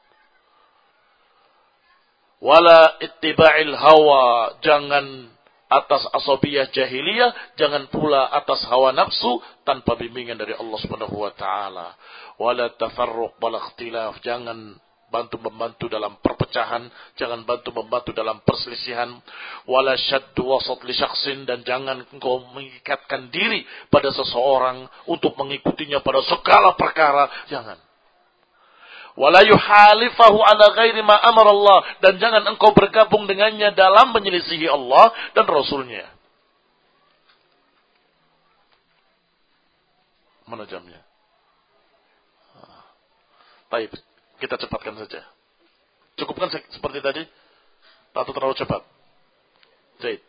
Wala ittiba'il hawa. Jangan atas asobiyah jahiliyah. Jangan pula atas hawa nafsu tanpa bimbingan dari Allah subhanahu wa ta'ala. Wala tafarruq wala ikhtilaf. Jangan bantu membantu dalam perpecahan, jangan bantu membantu dalam perselisihan, wala syaddu wasat li syaksin dan jangan engkau mengikatkan diri pada seseorang untuk mengikutinya pada segala perkara, jangan. Wala yuhalifahu ala ghairi ma amar Allah dan jangan engkau bergabung dengannya dalam menyelisihi Allah dan Rasulnya. Mana jamnya? Baik. Kita cepatkan saja. Cukupkan seperti tadi? Atau terlalu cepat? Baik.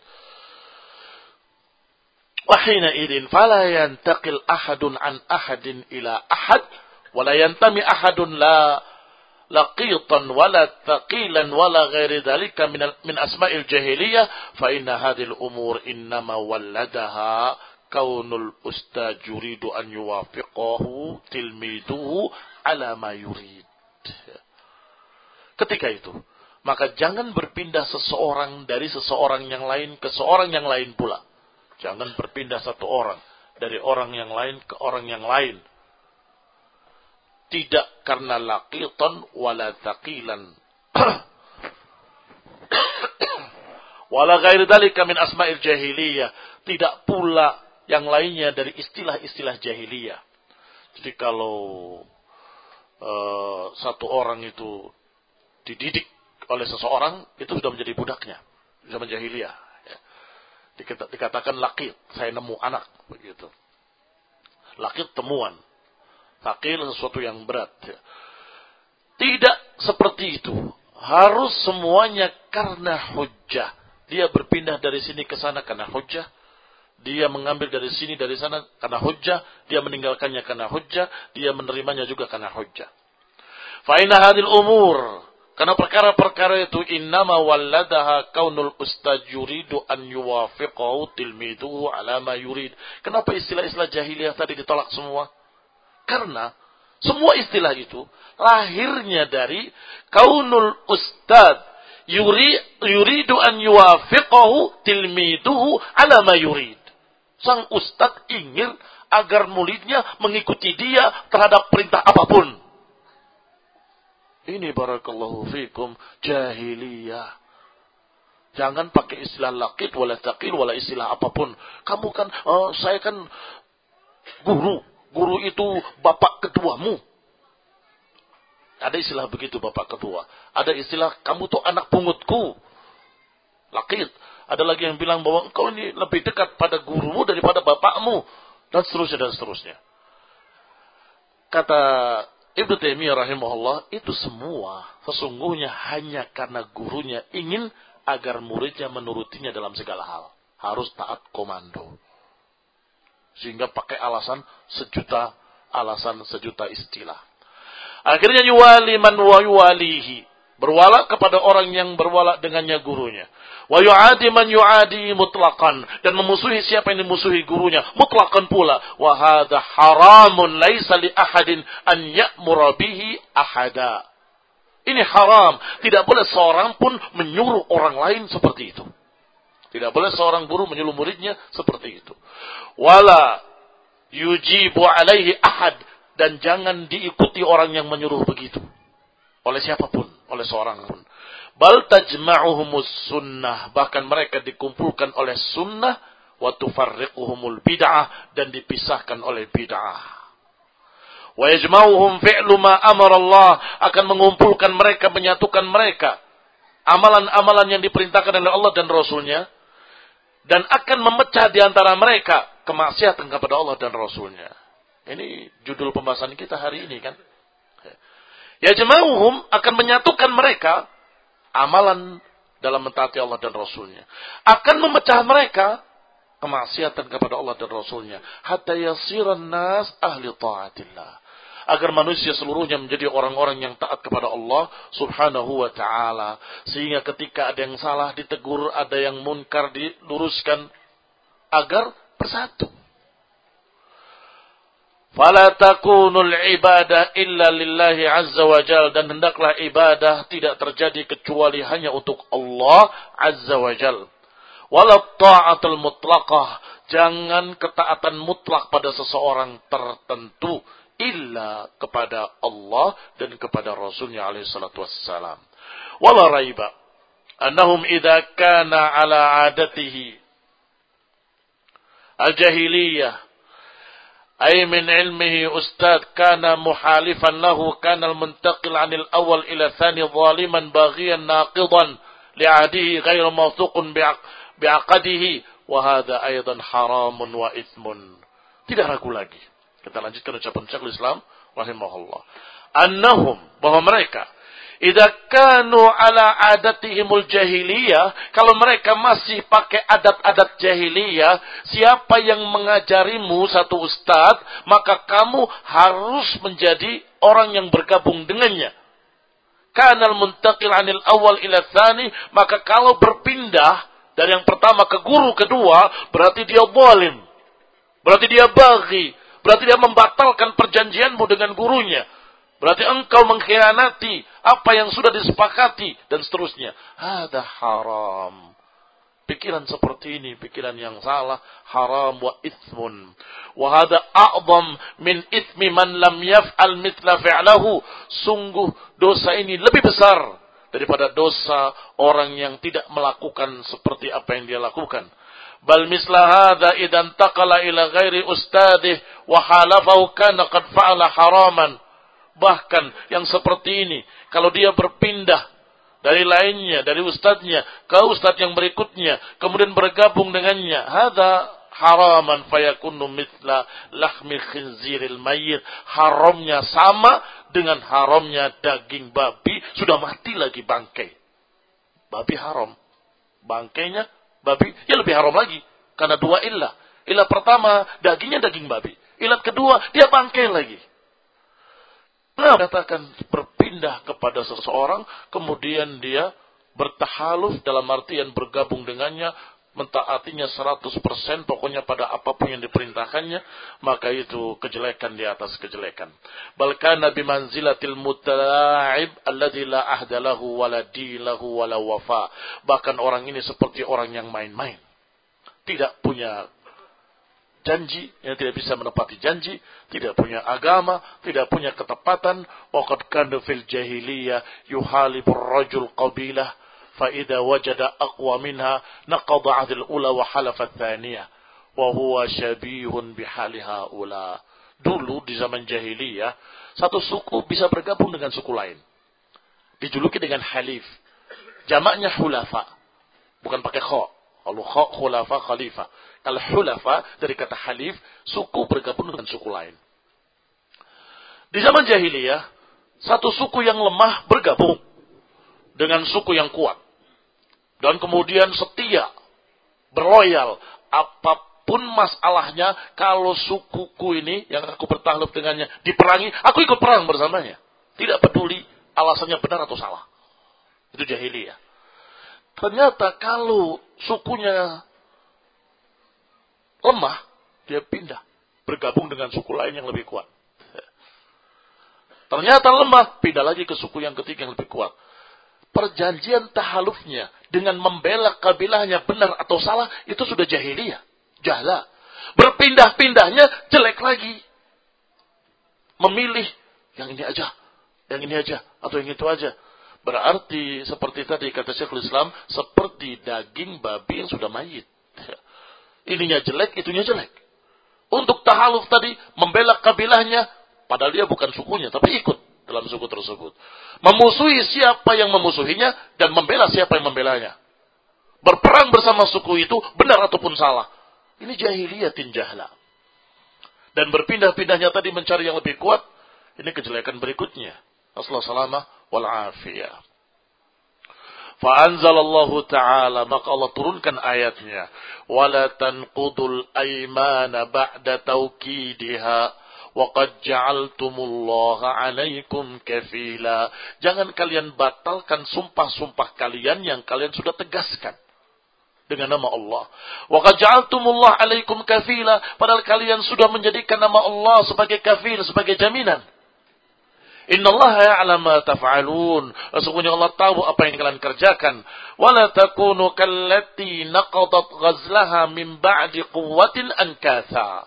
Wahina idin fala yantaqil ahadun an ahadin ila ahad wala yantami ahadun la laqitan wala taqilan wala ghairi dhalika min, min asma'il jahiliyah fa inna hadhil umur innama walladaha kaunul ustad yuridu an yuwafiqahu tilmiduhu ala ma yurid Ketika itu, maka jangan berpindah seseorang dari seseorang yang lain ke seorang yang lain pula. Jangan berpindah satu orang dari orang yang lain ke orang yang lain. Tidak karena laqitan wala taqilan. wala ghairi dalika min asma'il jahiliyah. Tidak pula yang lainnya dari istilah-istilah jahiliyah. Jadi kalau uh, satu orang itu dididik oleh seseorang, itu sudah menjadi budaknya. Zaman jahiliyah dikatakan lakit, saya nemu anak begitu. Lakit temuan. Takil sesuatu yang berat. Tidak seperti itu. Harus semuanya karena hujah. Dia berpindah dari sini ke sana karena hujah. Dia mengambil dari sini dari sana karena hujah. Dia meninggalkannya karena hujah. Dia menerimanya juga karena hujah. Fa'inna hadil umur karena perkara-perkara itu innama walladaha kaunul ustaz yuridu an yuwafiqahu tilmiduhu ala ma yurid. Kenapa istilah-istilah jahiliyah tadi ditolak semua? Karena semua istilah itu lahirnya dari kaunul ustaz yuri, yuridu an yuwafiqahu tilmiduhu ala ma yurid. Sang ustaz ingin agar muridnya mengikuti dia terhadap perintah apa pun. Ini barakallahu fikum jahiliyah. Jangan pakai istilah lakit, wala taqil, wala istilah apa pun. Kamu kan, uh, saya kan guru. Guru itu bapak ketuamu. Ada istilah begitu bapak ketua. Ada istilah kamu tuh anak pungutku. Lakit. Ada lagi yang bilang bahwa engkau ini lebih dekat pada gurumu daripada bapakmu. Dan seterusnya dan seterusnya. Kata Ibnu Taimiyah rahimahullah itu semua sesungguhnya hanya karena gurunya ingin agar muridnya menurutinya dalam segala hal. Harus taat komando. Sehingga pakai alasan sejuta alasan sejuta istilah. Akhirnya yuwali man wa yuwalihi. Berwala kepada orang yang berwala dengannya gurunya. Wa yu'adi man yu'adi mutlaqan dan memusuhi siapa yang dimusuhi gurunya mutlaqan pula. Wa hadha haramun laisa li ahadin an ya'mura bihi ahada. Ini haram, tidak boleh seorang pun menyuruh orang lain seperti itu. Tidak boleh seorang guru menyuruh muridnya seperti itu. Wala yujibu alaihi ahad dan jangan diikuti orang yang menyuruh begitu oleh siapa pun, oleh seorang pun. Bal tajma'uhumus sunnah. Bahkan mereka dikumpulkan oleh sunnah. Wa tufarriquhumul bid'ah. Dan dipisahkan oleh bid'ah. Wa yajma'uhum fi'lu ma amar Allah. Akan mengumpulkan mereka, menyatukan mereka. Amalan-amalan yang diperintahkan oleh Allah dan Rasulnya. Dan akan memecah di antara mereka. Kemaksiatan kepada Allah dan Rasulnya. Ini judul pembahasan kita hari ini kan. Ya jemauhum akan menyatukan mereka amalan dalam mentaati Allah dan Rasulnya. Akan memecah mereka kemaksiatan kepada Allah dan Rasulnya. Hatta yasiran nas ahli ta'atillah. Agar manusia seluruhnya menjadi orang-orang yang taat kepada Allah subhanahu wa ta'ala. Sehingga ketika ada yang salah ditegur, ada yang munkar diluruskan. Agar bersatu. Fala takunul ibadah illa lillahi azza wa jal. Dan hendaklah ibadah tidak terjadi kecuali hanya untuk Allah azza wa jal. Walau ta'atul mutlaqah. Jangan ketaatan mutlak pada seseorang tertentu. Illa kepada Allah dan kepada Rasulnya alaihi salatu wassalam. Wala raiba. Annahum idha kana ala adatihi. Al-jahiliyah أي من علمه أستاذ كان محالفا له كان المنتقل عن الأول إلى الثاني ظالما باغيا ناقضا لعهده غير موثوق بعقده. وهذا أيضا حرام وإثم. Tidak ragu lagi. Kita lanjutkan ucapan Syekhul Islam rahimahullah annahum bahwa mereka Idza kanu ala adatihimul jahiliyah, kalau mereka masih pakai adat-adat jahiliyah, siapa yang mengajarimu satu ustad, maka kamu harus menjadi orang yang bergabung dengannya. Kanal muntakil anil awal ila thani, maka kalau berpindah dari yang pertama ke guru kedua, berarti dia zalim. Berarti dia bagi. Berarti dia membatalkan perjanjianmu dengan gurunya. Berarti engkau mengkhianati apa yang sudah disepakati dan seterusnya. Ada haram. Pikiran seperti ini, pikiran yang salah, haram wa ithmun. Wa hada a'zam min ithmi man lam yaf'al mithla fi'lahu. Sungguh dosa ini lebih besar daripada dosa orang yang tidak melakukan seperti apa yang dia lakukan. Bal misla hadha idan taqala ila ghairi ustadih wa halafahu kana qad fa'ala haraman. Bahkan yang seperti ini, kalau dia berpindah dari lainnya, dari ustadznya ke ustadz yang berikutnya, kemudian bergabung dengannya. Hada haraman fayakunu mitla lahmi khinziril mayyit. Haramnya sama dengan haramnya daging babi, sudah mati lagi bangkai. Babi haram. Bangkainya babi, ya lebih haram lagi. Karena dua ilah. Ilah pertama, dagingnya daging babi. Ilah kedua, dia bangkai lagi. Nah, katakan berpindah kepada seseorang, kemudian dia bertahaluf dalam artian bergabung dengannya, mentaatinya 100% pokoknya pada apa pun yang diperintahkannya, maka itu kejelekan di atas kejelekan. Balkan Nabi manzilatil mutala'ib alladhi la ahdalahu wala dilahu wala wafa. Bahkan orang ini seperti orang yang main-main. Tidak punya janji, yang tidak bisa menepati janji, tidak punya agama, tidak punya ketepatan. Waqad kana fil jahiliyah yuhalibur rajul qabilah fa idza wajada minha naqada 'adil ula wa halafa tsaniyah wa huwa syabihun bihaliha ula. Dulu di zaman jahiliyah, satu suku bisa bergabung dengan suku lain. Dijuluki dengan halif. Jamaknya hulafa. Bukan pakai kho. Kalau khulafa, khalifah. Al-hulafa dari kata halif, suku bergabung dengan suku lain. Di zaman jahiliyah, satu suku yang lemah bergabung dengan suku yang kuat. Dan kemudian setia, berloyal, apa pun masalahnya, kalau sukuku ini yang aku bertahluk dengannya diperangi, aku ikut perang bersamanya. Tidak peduli alasannya benar atau salah. Itu jahiliyah. Ternyata kalau sukunya lemah, dia pindah. Bergabung dengan suku lain yang lebih kuat. Ternyata lemah, pindah lagi ke suku yang ketiga yang lebih kuat. Perjanjian tahalufnya dengan membela kabilahnya benar atau salah, itu sudah jahiliyah. Jahla. Berpindah-pindahnya jelek lagi. Memilih yang ini aja, yang ini aja, atau yang itu aja. Berarti seperti tadi kata Syekhul Islam, seperti daging babi yang sudah mayit. Ininya jelek, itunya jelek. Untuk tahaluf tadi, membela kabilahnya, padahal dia bukan sukunya, tapi ikut dalam suku tersebut. Memusuhi siapa yang memusuhinya, dan membela siapa yang membelanya. Berperang bersama suku itu, benar ataupun salah. Ini jahiliyatin jahla. Dan berpindah-pindahnya tadi mencari yang lebih kuat, ini kejelekan berikutnya. Assalamualaikum warahmatullahi wabarakatuh. Fa'anzalallahu ta'ala maka Allah turunkan ayatnya wala tanqudul aymana ba'da tawkidiha wa qad ja'altumullaha 'alaikum kafila jangan kalian batalkan sumpah-sumpah kalian yang kalian sudah tegaskan dengan nama Allah. Wa qad ja'altumullaha 'alaikum kafila padahal kalian sudah menjadikan nama Allah sebagai kafir sebagai jaminan. Inna Allah ya'lam ma taf'alun. Sesungguhnya Allah tahu apa yang kalian kerjakan. Wala takunu kallati naqadat ghazlaha min ba'di quwwatin ankatha.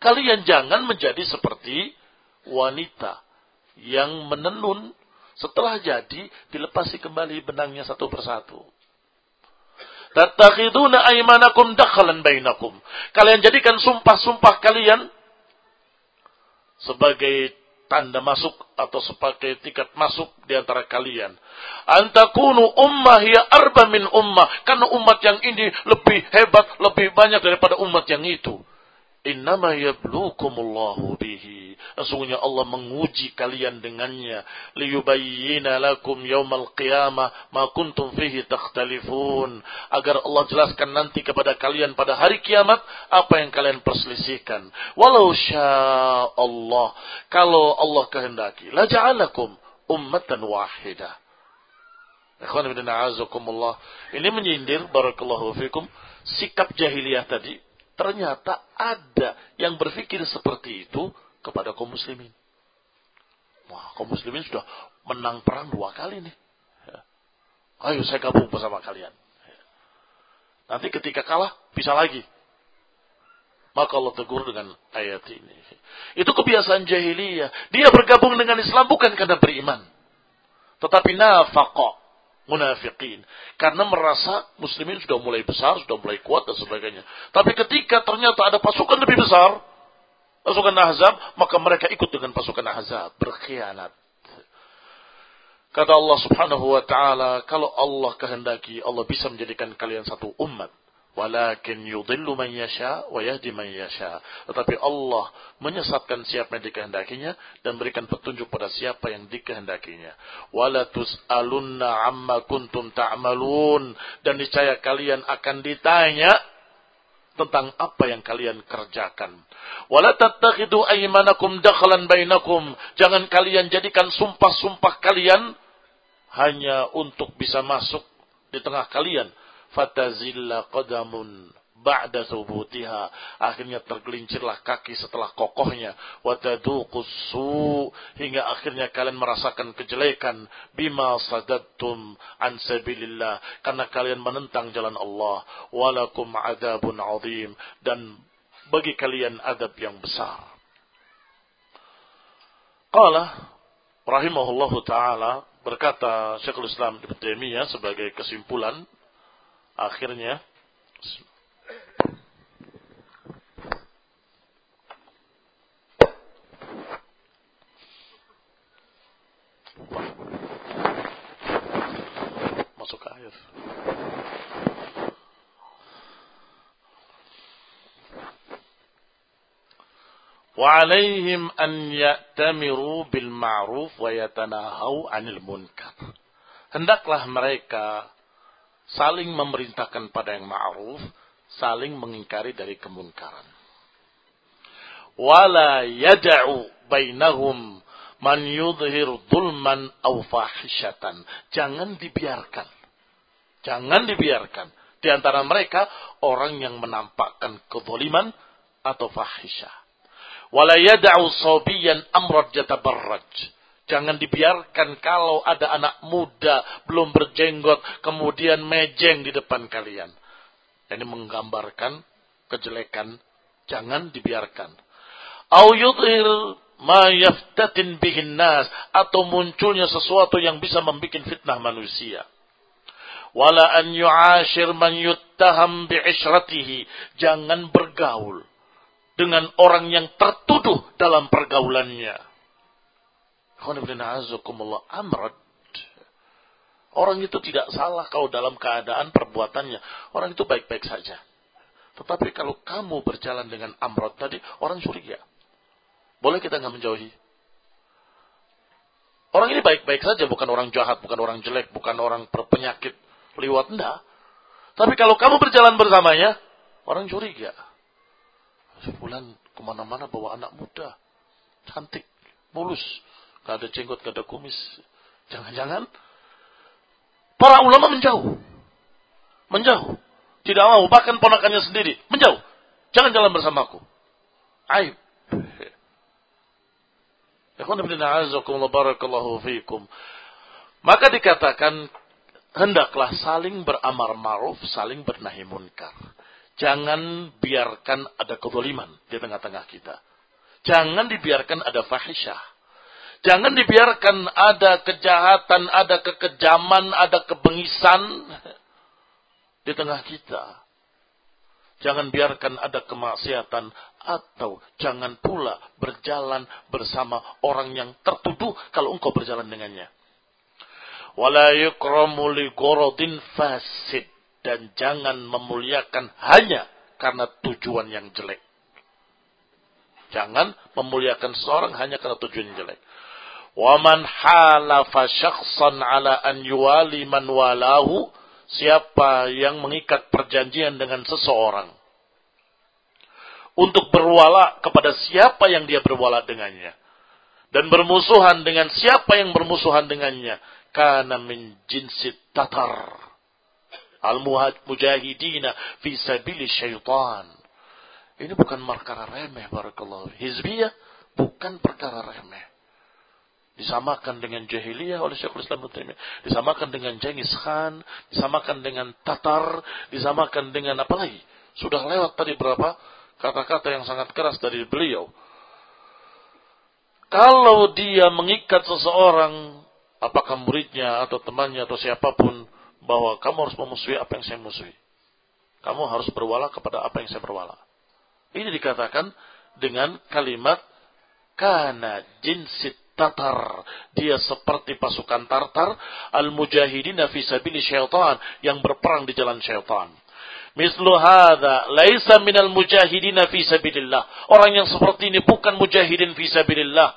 Kalian jangan menjadi seperti wanita yang menenun setelah jadi dilepasi kembali benangnya satu persatu. Tattakhiduna aymanakum dakhalan bainakum. Kalian jadikan sumpah-sumpah kalian sebagai tanda masuk atau sebagai tiket masuk di antara kalian. Antakunu ummah ya arba min ummah. Karena umat yang ini lebih hebat, lebih banyak daripada umat yang itu. Innama yablukumullahu bihi. Sesungguhnya Allah menguji kalian dengannya. Liyubayyina lakum yawmal qiyamah ma kuntum fihi takhtalifun. Agar Allah jelaskan nanti kepada kalian pada hari kiamat apa yang kalian perselisihkan. Walau Allah. Kalau Allah kehendaki. La ja'alakum ummatan wahidah. Ini menyindir barakallahu fikum sikap jahiliyah tadi Ternyata ada yang berpikir seperti itu kepada kaum muslimin. Wah, kaum muslimin sudah menang perang dua kali nih. Ayo saya gabung bersama kalian. Nanti ketika kalah, bisa lagi. Maka Allah tegur dengan ayat ini. Itu kebiasaan jahiliyah. Dia bergabung dengan Islam bukan karena beriman. Tetapi nafaqah munafikin. Karena merasa muslimin sudah mulai besar, sudah mulai kuat dan sebagainya. Tapi ketika ternyata ada pasukan lebih besar, pasukan Ahzab, maka mereka ikut dengan pasukan Ahzab. Berkhianat. Kata Allah subhanahu wa ta'ala, kalau Allah kehendaki, Allah bisa menjadikan kalian satu umat. Walakin yudillu man yasha wa yahdi man yasha. Tetapi Allah menyesatkan siapa yang dikehendakinya dan berikan petunjuk pada siapa yang dikehendakinya. Wala tus'alunna amma kuntum ta'malun. Dan niscaya kalian akan ditanya tentang apa yang kalian kerjakan. Wala tattakhidu aymanakum dakhalan bainakum. Jangan kalian jadikan sumpah-sumpah kalian hanya untuk bisa masuk di tengah kalian. Fatazilla qadamun ba'da thubutiha. Akhirnya tergelincirlah kaki setelah kokohnya. Wataduqussu. Hingga akhirnya kalian merasakan kejelekan. Bima sadattum an sabilillah. Karena kalian menentang jalan Allah. Walakum adabun azim. Dan bagi kalian adab yang besar. Qala rahimahullahu ta'ala berkata Syekhul Islam Ibn Taimiyah sebagai kesimpulan akhirnya masuk air وعليهم أن يأتمروا بالمعروف ويتناهوا عن المنكر hendaklah mereka saling memerintahkan pada yang ma'ruf saling mengingkari dari kemunkaran wala yada'u bainahum man yudhir dhulman aw fahishatan. Jangan dibiarkan. Jangan dibiarkan. Di antara mereka orang yang menampakkan kezaliman atau fahisyah Wala yada'u sobiyan amrad jatabarraj. Jangan dibiarkan kalau ada anak muda belum berjenggot kemudian mejeng di depan kalian. Ini menggambarkan kejelekan. Jangan dibiarkan. Au yudhir ma yaftatin bihin nas atau munculnya sesuatu yang bisa membuat fitnah manusia. Wala an yu'ashir man yuttaham bi'ishratihi. Jangan bergaul dengan orang yang tertuduh dalam pergaulannya. Amrad. Orang itu tidak salah kalau dalam keadaan perbuatannya. Orang itu baik-baik saja. Tetapi kalau kamu berjalan dengan amrad tadi, orang curiga. Boleh kita nggak menjauhi? Orang ini baik-baik saja, bukan orang jahat, bukan orang jelek, bukan orang berpenyakit, liwat, enggak. Tapi kalau kamu berjalan bersamanya, orang curiga. Sebulan ke mana-mana bawa anak muda. Cantik. Mulus. Gak ada jenggot, ada kumis. Jangan-jangan para ulama menjauh. Menjauh. Tidak mau. Bahkan ponakannya sendiri. Menjauh. Jangan jalan bersamaku. Aib. Maka dikatakan hendaklah saling beramar ma'ruf, saling bernahi munkar. Jangan biarkan ada kezaliman di tengah-tengah kita. Jangan dibiarkan ada fahisyah. Jangan dibiarkan ada kejahatan, ada kekejaman, ada kebengisan di tengah kita. Jangan biarkan ada kemaksiatan atau jangan pula berjalan bersama orang yang tertuduh kalau engkau berjalan dengannya. Wala yukramu li fasid dan jangan memuliakan hanya karena tujuan yang jelek. Jangan memuliakan seorang hanya karena tujuan yang jelek. Waman halafa syakhsan ala an yuwali man walahu. Siapa yang mengikat perjanjian dengan seseorang. Untuk berwala kepada siapa yang dia berwala dengannya. Dan bermusuhan dengan siapa yang bermusuhan dengannya. Karena min jinsit tatar al-mujahidina fi sabili syaitan. Ini bukan perkara remeh barakallahu. Hizbiyah bukan perkara remeh. Disamakan dengan jahiliyah oleh Syekhul Islam Ibnu disamakan dengan Genghis Khan, disamakan dengan Tatar, disamakan dengan apa lagi? Sudah lewat tadi berapa kata-kata yang sangat keras dari beliau. Kalau dia mengikat seseorang, apakah muridnya atau temannya atau siapa pun, bahwa kamu harus memusuhi apa yang saya musuhi. Kamu harus berwala kepada apa yang saya berwala. Ini dikatakan dengan kalimat kana jinsit Tatar. Dia seperti pasukan Tartar. Al-Mujahidina fi sabili syaitan. Yang berperang di jalan syaitan. Mislu hadha laisa minal mujahidina fi sabilillah. Orang yang seperti ini bukan mujahidin fi sabilillah.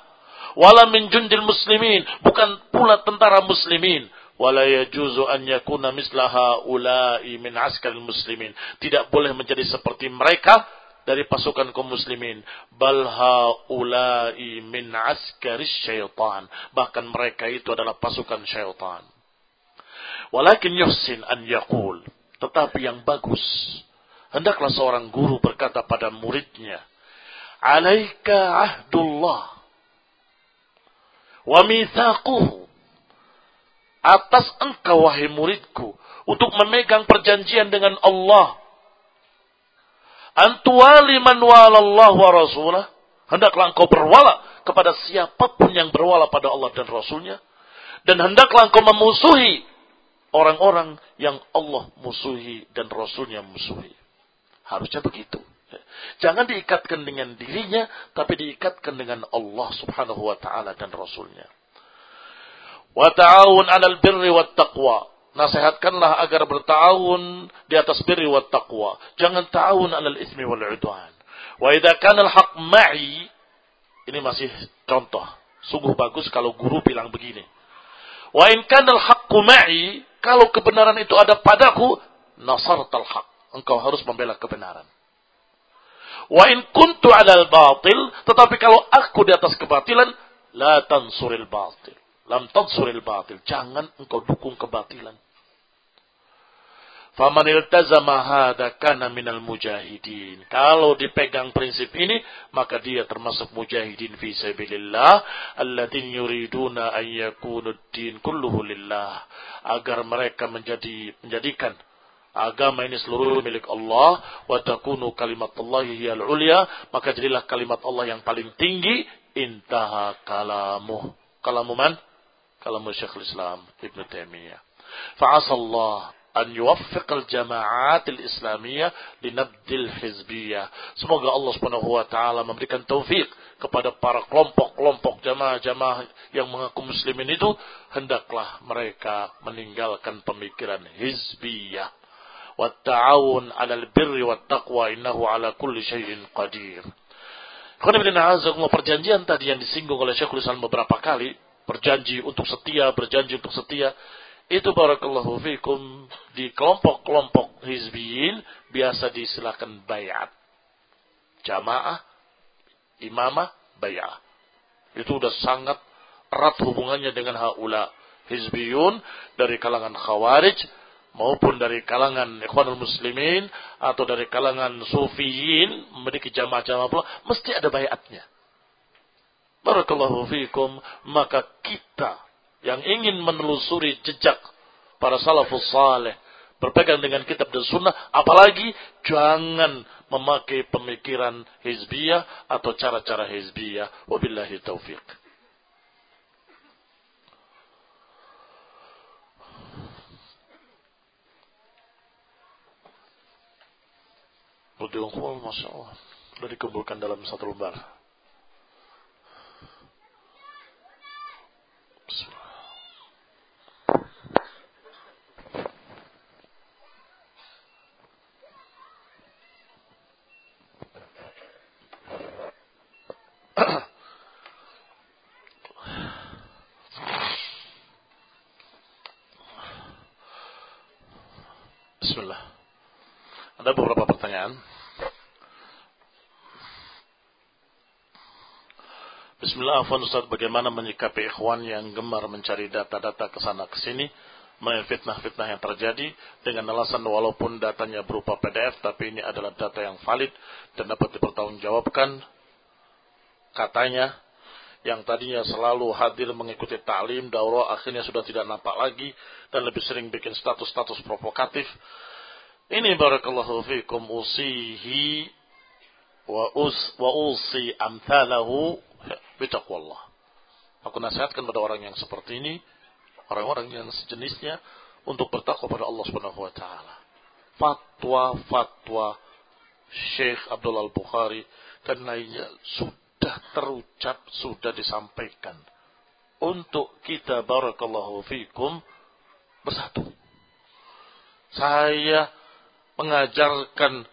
Wala min muslimin, bukan pula tentara muslimin. Wala yajuzu an yakuna mislaha ulai min askaril muslimin. Tidak boleh menjadi seperti mereka dari pasukan kaum muslimin. Bal haula'i min askaris syaitan. Bahkan mereka itu adalah pasukan syaitan. Walakin yuhsin an yaqul. Tetapi yang bagus hendaklah seorang guru berkata pada muridnya alaika ahdullah wa mithaquhu atas engkau wahai muridku untuk memegang perjanjian dengan Allah Antuali man walallahu wa rasulah. Hendaklah engkau berwala kepada siapa pun yang berwala pada Allah dan Rasulnya. Dan hendaklah engkau memusuhi orang-orang yang Allah musuhi dan Rasulnya musuhi. Harusnya begitu. Jangan diikatkan dengan dirinya, tapi diikatkan dengan Allah subhanahu wa ta'ala dan Rasulnya. Wa ta'awun alal birri wa taqwa Nasihatkanlah agar bertahun di atas birri wa taqwa. Jangan ta'awun alal ismi wal udwan. Wa idha kana al-haq ma'i. Ini masih contoh. Sungguh bagus kalau guru bilang begini. Wa in kana al-haqqu ma'i. Kalau kebenaran itu ada padaku. Nasartal haq. Engkau harus membela kebenaran. Wa in kuntu alal batil. Tetapi kalau aku di atas kebatilan. La tansuril batil. Lam tansuril batil. Jangan engkau dukung kebatilan. Faman iltazama hadha kana minal mujahidin. Kalau dipegang prinsip ini, maka dia termasuk mujahidin fi sabilillah alladziina yuriduna an yakunu din kulluhu lillah. Agar mereka menjadi menjadikan agama ini seluruh milik Allah wa takunu kalimatullahi hiyal ulya, maka jadilah kalimat Allah yang paling tinggi intaha kalamu. Kalamu man? Kalamu Syekhul Islam Ibn Taimiyah. Fa'asallah an yuwaffiqal jama'atil islamiyah linabdil hizbiyah. Semoga Allah Subhanahu wa taala memberikan taufik kepada para kelompok-kelompok jamaah-jamaah yang mengaku muslimin itu hendaklah mereka meninggalkan pemikiran hizbiyah. Wa ta'awun 'alal birri wat taqwa innahu 'ala kulli syai'in qadir. perjanjian tadi yang disinggung oleh Syekhul Islam beberapa kali, berjanji untuk setia, berjanji untuk setia, itu barakallahu fikum di kelompok-kelompok hizbiyin biasa disilakan bayat. Jamaah, imamah, bayat. Itu sudah sangat erat hubungannya dengan haula hizbiyun dari kalangan khawarij maupun dari kalangan ikhwanul muslimin atau dari kalangan sufiyin memiliki jamaah-jamaah pula mesti ada bayatnya. Barakallahu fikum maka kita yang ingin menelusuri jejak para salafus saleh berpegang dengan kitab dan sunnah apalagi jangan memakai pemikiran hizbiyah atau cara-cara hizbiyah wabillahi Allah. Sudah dikumpulkan dalam satu lembar. Bismillah. Bismillah. Ada beberapa pertanyaan. Bismillah, Afwan Ustaz, bagaimana menyikapi ikhwan yang gemar mencari data-data ke sana ke sini, fitnah-fitnah yang terjadi dengan alasan walaupun datanya berupa PDF, tapi ini adalah data yang valid dan dapat dipertanggungjawabkan. Katanya, yang tadinya selalu hadir mengikuti ta'lim, daurah, akhirnya sudah tidak nampak lagi dan lebih sering bikin status-status provokatif. Ini barakallahu fikum usihi wa us wa usi amthalahu bitaqwallah. Aku nasihatkan pada orang yang seperti ini, orang-orang yang sejenisnya untuk bertakwa pada Allah Subhanahu wa taala. Fatwa-fatwa Syekh Abdul Al-Bukhari dan lainnya sudah terucap, sudah disampaikan. Untuk kita barakallahu fikum bersatu. Saya mengajarkan,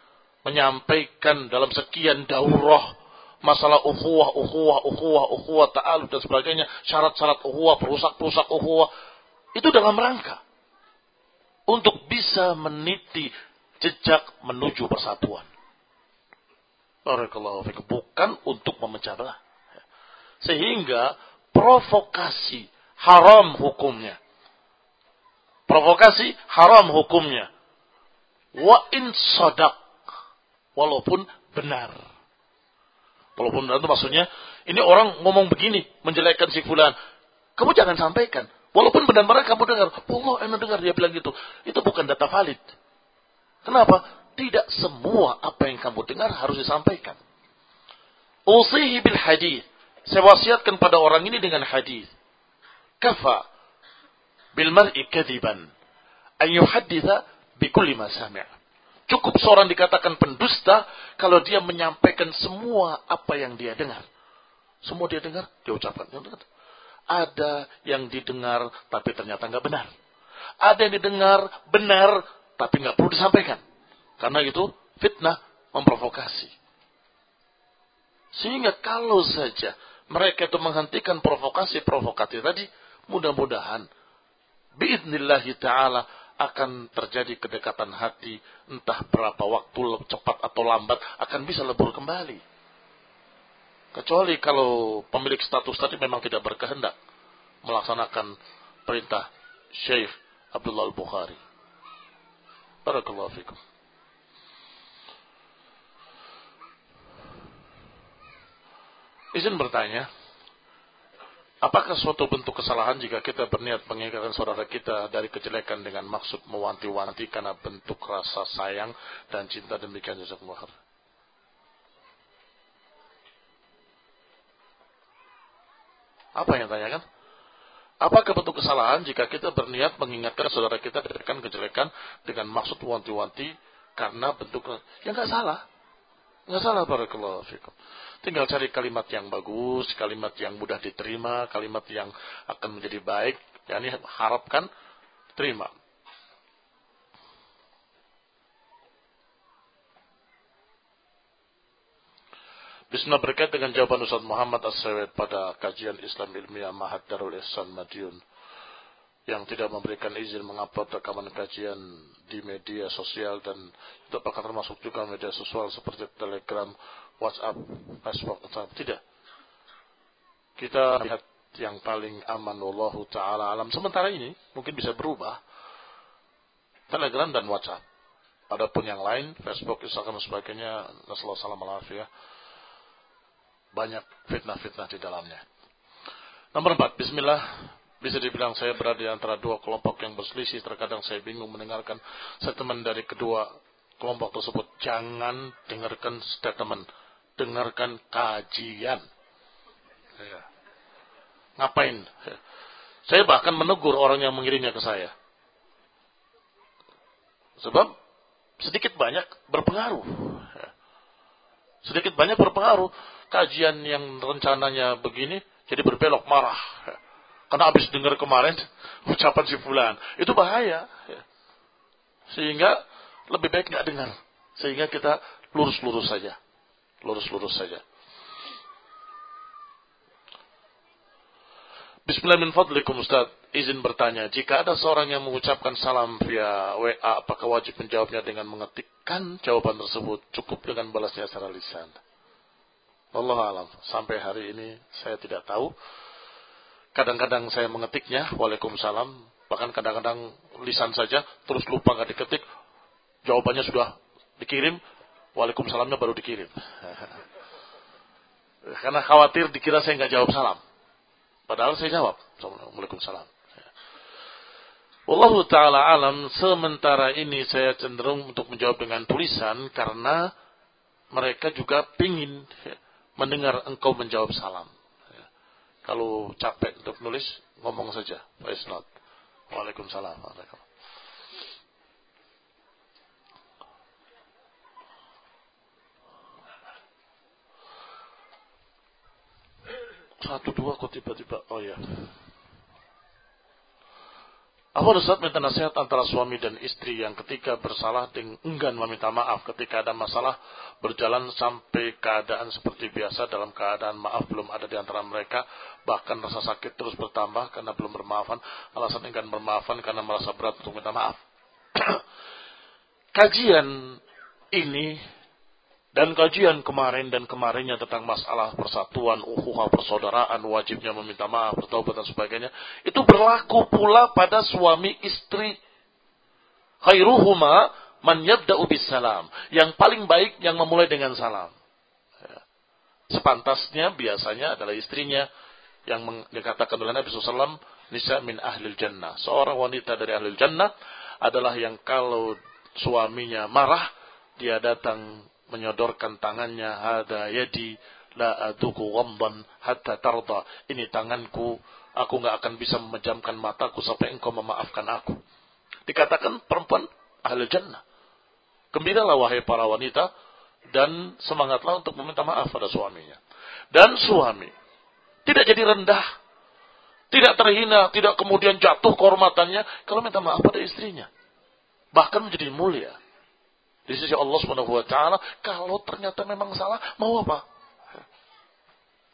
menyampaikan dalam sekian daurah masalah ukhuwah, ukhuwah, ukhuwah, ukhuwah, ta'aluf dan sebagainya, syarat-syarat ukhuwah, perusak-perusak ukhuwah, itu dalam rangka untuk bisa meniti jejak menuju persatuan. Barakallahu fikum. Bukan untuk memecah belah. Sehingga provokasi haram hukumnya. Provokasi haram hukumnya. Wa in sodak. Walaupun benar. Walaupun benar itu maksudnya, ini orang ngomong begini, menjelekkan si fulan. Kamu jangan sampaikan. Walaupun benar-benar kamu dengar, Allah enak dengar dia bilang gitu. Itu bukan data valid. Kenapa? Tidak semua apa yang kamu dengar harus disampaikan. Usihi bil hadis. Saya wasiatkan pada orang ini dengan hadis. Kafa bil mar'i kadiban an yuhadditha bi kulli ma sami'. Cukup seorang dikatakan pendusta kalau dia menyampaikan semua apa yang dia dengar. Semua dia dengar, dia ucapkan. Ada yang didengar tapi ternyata nggak benar. Ada yang didengar benar tapi nggak perlu disampaikan. Karena itu fitnah memprovokasi. Sehingga kalau saja mereka itu menghentikan provokasi provokasi tadi, mudah-mudahan biidnillahi ta'ala akan terjadi kedekatan hati, entah berapa waktu cepat atau lambat, akan bisa lebur kembali. Kecuali kalau pemilik status tadi memang tidak berkehendak melaksanakan perintah Syekh Abdullah Al-Bukhari. Barakallahu fikum. Izin bertanya, apakah suatu bentuk kesalahan jika kita berniat mengingatkan saudara kita dari kejelekan dengan maksud mewanti-wanti karena bentuk rasa sayang dan cinta? Demikian jazakumullah Apa yang tanyakan? Apakah bentuk kesalahan jika kita berniat mengingatkan saudara kita dari kejelekan dengan maksud wanti-wanti karena bentuk yang nggak salah, nggak salah barakallahu fikum. Tinggal cari kalimat yang bagus, kalimat yang mudah diterima, kalimat yang akan menjadi baik. Ya, ini harapkan terima. Bismillah berkait dengan jawaban Ustaz Muhammad as pada kajian Islam Ilmiah Mahat Darul Ihsan Madiun yang tidak memberikan izin mengupload rekaman kajian di media sosial dan itu apakah termasuk juga media sosial seperti Telegram, WhatsApp, Facebook, tidak. Kita lihat yang paling aman Allah Ta'ala alam. Sementara ini mungkin bisa berubah. Telegram dan WhatsApp. Adapun yang lain, Facebook, Instagram dan sebagainya, Nasallahu ya. Banyak fitnah-fitnah di dalamnya. Nomor empat, Bismillah. Bisa dibilang saya berada di antara dua kelompok yang berselisih. Terkadang saya bingung mendengarkan statement dari kedua kelompok tersebut. Jangan dengarkan statement dengarkan kajian. Ya. Ngapain? Ya. Saya bahkan menegur orang yang mengirimnya ke saya. Sebab sedikit banyak berpengaruh. Sedikit banyak berpengaruh. Kajian yang rencananya begini jadi berbelok marah. Ya. Karena habis dengar kemarin ucapan si fulan. Itu bahaya. Ya. Sehingga lebih baik nggak dengar. Sehingga kita lurus-lurus saja. Lurus-lurus saja. Bismillahirrahmanirrahim Ustaz. Izin bertanya, jika ada seorang yang mengucapkan salam via WA, apakah wajib menjawabnya dengan mengetikkan jawaban tersebut? Cukup dengan balasnya secara lisan. Allah alam. Sampai hari ini saya tidak tahu. Kadang-kadang saya mengetiknya, Waalaikumsalam. Bahkan kadang-kadang lisan saja, terus lupa nggak diketik. Jawabannya sudah dikirim, Waalaikumsalamnya baru dikirim. Karena khawatir dikira saya nggak jawab salam. Padahal saya jawab. Assalamualaikum salam. Wallahu ta'ala alam, sementara ini saya cenderung untuk menjawab dengan tulisan karena mereka juga pingin mendengar engkau menjawab salam. Kalau capek untuk nulis, ngomong saja. Voice note. Waalaikumsalam. Waalaikumsalam. Satu dua kok tiba-tiba. Oh ya. Apa Ustaz minta nasihat antara suami dan istri yang ketika bersalah dengan enggan meminta maaf ketika ada masalah berjalan sampai keadaan seperti biasa dalam keadaan maaf belum ada di antara mereka bahkan rasa sakit terus bertambah karena belum bermaafan alasan enggan bermaafan karena merasa berat untuk minta maaf. Kajian ini dan kajian kemarin dan kemarinnya tentang masalah persatuan, ukhuwah, persaudaraan, wajibnya meminta maaf, bertobat dan sebagainya, itu berlaku pula pada suami istri. Khairuhuma man yabda'u salam. Yang paling baik yang memulai dengan salam. Ya. Sepantasnya biasanya adalah istrinya yang dikatakan oleh Nabi SAW, Nisa min ahlil jannah. Seorang wanita dari ahlil jannah adalah yang kalau suaminya marah, dia datang menyodorkan tangannya hada yadi la aduku wamban hatta tarda. Ini tanganku aku nggak akan bisa memejamkan mataku sampai engkau memaafkan aku. Dikatakan perempuan ahli jannah. Gembiralah wahai para wanita dan semangatlah untuk meminta maaf pada suaminya. Dan suami tidak jadi rendah tidak terhina tidak kemudian jatuh kehormatannya kalau minta maaf pada istrinya. Bahkan menjadi mulia di sisi Allah Subhanahu wa taala kalau ternyata memang salah mau apa?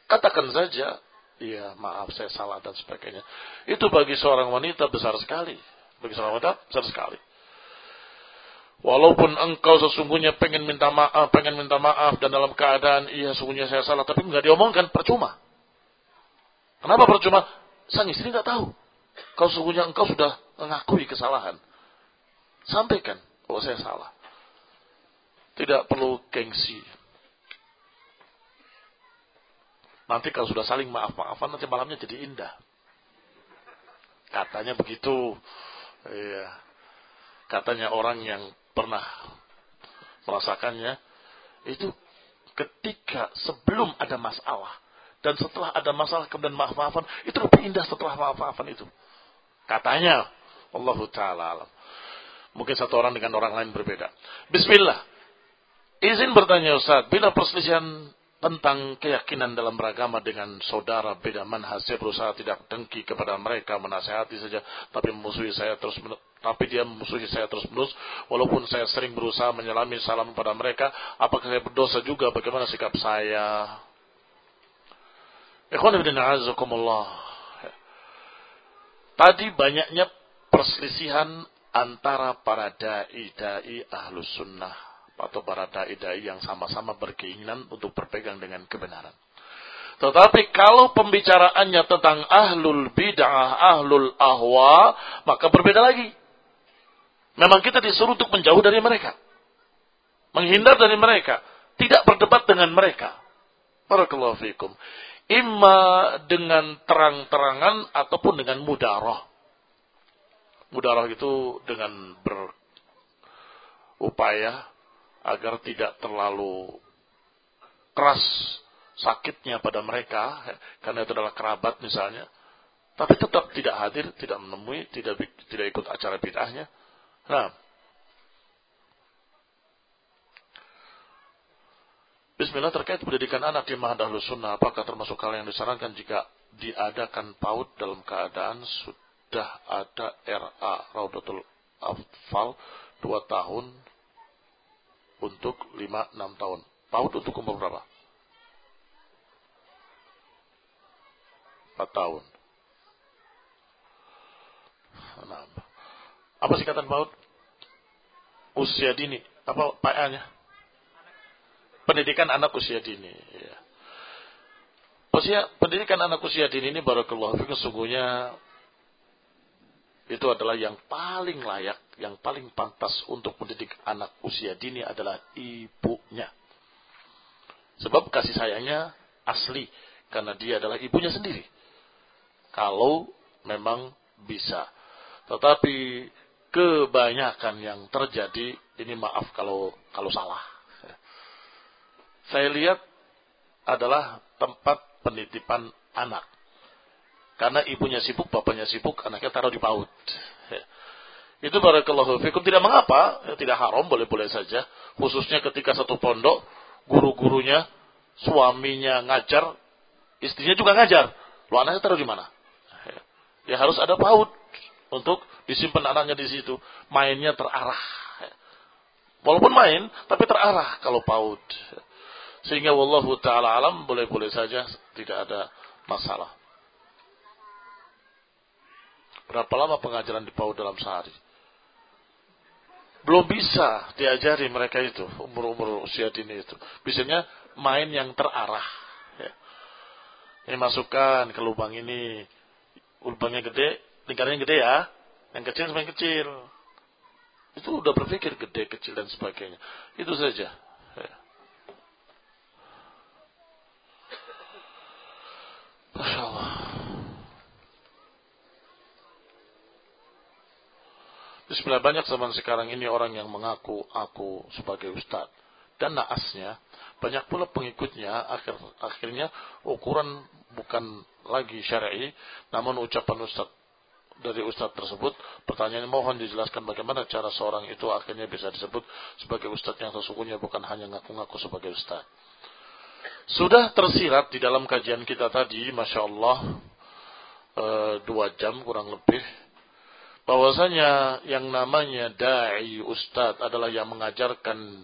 Katakan saja, iya maaf saya salah dan sebagainya. Itu bagi seorang wanita besar sekali. Bagi seorang wanita besar sekali. Walaupun engkau sesungguhnya pengen minta maaf, pengen minta maaf dan dalam keadaan iya sesungguhnya saya salah, tapi nggak diomongkan percuma. Kenapa percuma? Sang istri nggak tahu. Kalau sesungguhnya engkau sudah mengakui kesalahan, sampaikan bahwa saya salah. Tidak perlu gengsi. Nanti kalau sudah saling maaf-maafan, nanti malamnya jadi indah. Katanya begitu. Iya. Katanya orang yang pernah merasakannya, itu ketika sebelum ada masalah, dan setelah ada masalah kemudian maaf-maafan, itu lebih indah setelah maaf-maafan itu. Katanya, Allah Ta'ala alam. Mungkin satu orang dengan orang lain berbeda. Bismillah. Izin bertanya Ustaz, bila perselisihan tentang keyakinan dalam beragama dengan saudara beda manhaj, saya berusaha tidak dengki kepada mereka, menasehati saja, tapi memusuhi saya terus tapi dia memusuhi saya terus menerus, walaupun saya sering berusaha menyelami salam kepada mereka, apakah saya berdosa juga, bagaimana sikap saya? Ikhwan ibn Tadi banyaknya perselisihan antara para dai-dai ahlus sunnah atau para dai-dai yang sama-sama berkeinginan untuk berpegang dengan kebenaran. Tetapi kalau pembicaraannya tentang ahlul bid'ah, ahlul ahwa, maka berbeda lagi. Memang kita disuruh untuk menjauh dari mereka. Menghindar dari mereka. Tidak berdebat dengan mereka. Barakallahu fikum. Imma dengan terang-terangan ataupun dengan mudarah. Mudarah itu dengan berupaya agar tidak terlalu keras sakitnya pada mereka karena itu adalah kerabat misalnya tapi tetap tidak hadir tidak menemui tidak tidak ikut acara bid'ahnya. Nah Bismillah terkait pendidikan anak di Mahadahlu Sunnah apakah termasuk hal yang disarankan jika diadakan PAUD dalam keadaan sudah ada RA Raudatul Afal dua tahun untuk 5-6 tahun. PAUD untuk umur berapa? 4 tahun. Nah, apa singkatan PAUD? Usia dini. Apa PA-nya? Pendidikan anak usia dini. Ya. Pendidikan anak usia dini ini barakallahu fikum sesungguhnya itu adalah yang paling layak, yang paling pantas untuk mendidik anak usia dini adalah ibunya. Sebab kasih sayangnya asli karena dia adalah ibunya sendiri. Kalau memang bisa. Tetapi kebanyakan yang terjadi ini maaf kalau kalau salah. Saya lihat adalah tempat penitipan anak. Karena ibunya sibuk, bapaknya sibuk, anaknya taruh di PAUD. Itu barakallahu fikum tidak mengapa, ya, tidak haram, boleh-boleh saja. Khususnya ketika satu pondok, guru-gurunya, suaminya ngajar, istrinya juga ngajar. Lu anaknya taruh di mana? Ya harus ada PAUD untuk disimpan anaknya di situ. Mainnya terarah. Walaupun main, tapi terarah kalau PAUD. Sehingga wallahu taala alam boleh-boleh saja tidak ada masalah. Berapa lama pengajaran di PAUD dalam sehari? belum bisa diajari mereka itu umur-umur usia dini itu. Biasanya main yang terarah. Ya. Ini masukkan ke lubang ini, lubangnya gede, lingkarannya gede ya, yang kecil semakin kecil. Itu udah berpikir gede, kecil dan sebagainya. Itu saja. Ya. Masya Allah. Bismillah banyak zaman sekarang ini orang yang mengaku aku sebagai ustadz. Dan naasnya, banyak pula pengikutnya akhir, akhirnya ukuran bukan lagi syar'i, namun ucapan ustadz dari ustadz tersebut, pertanyaan mohon dijelaskan bagaimana cara seorang itu akhirnya bisa disebut sebagai ustadz yang sesungguhnya bukan hanya ngaku-ngaku sebagai ustadz. Sudah tersirat di dalam kajian kita tadi, Masya Allah, e, dua jam kurang lebih, bahwasanya yang namanya dai ustadz adalah yang mengajarkan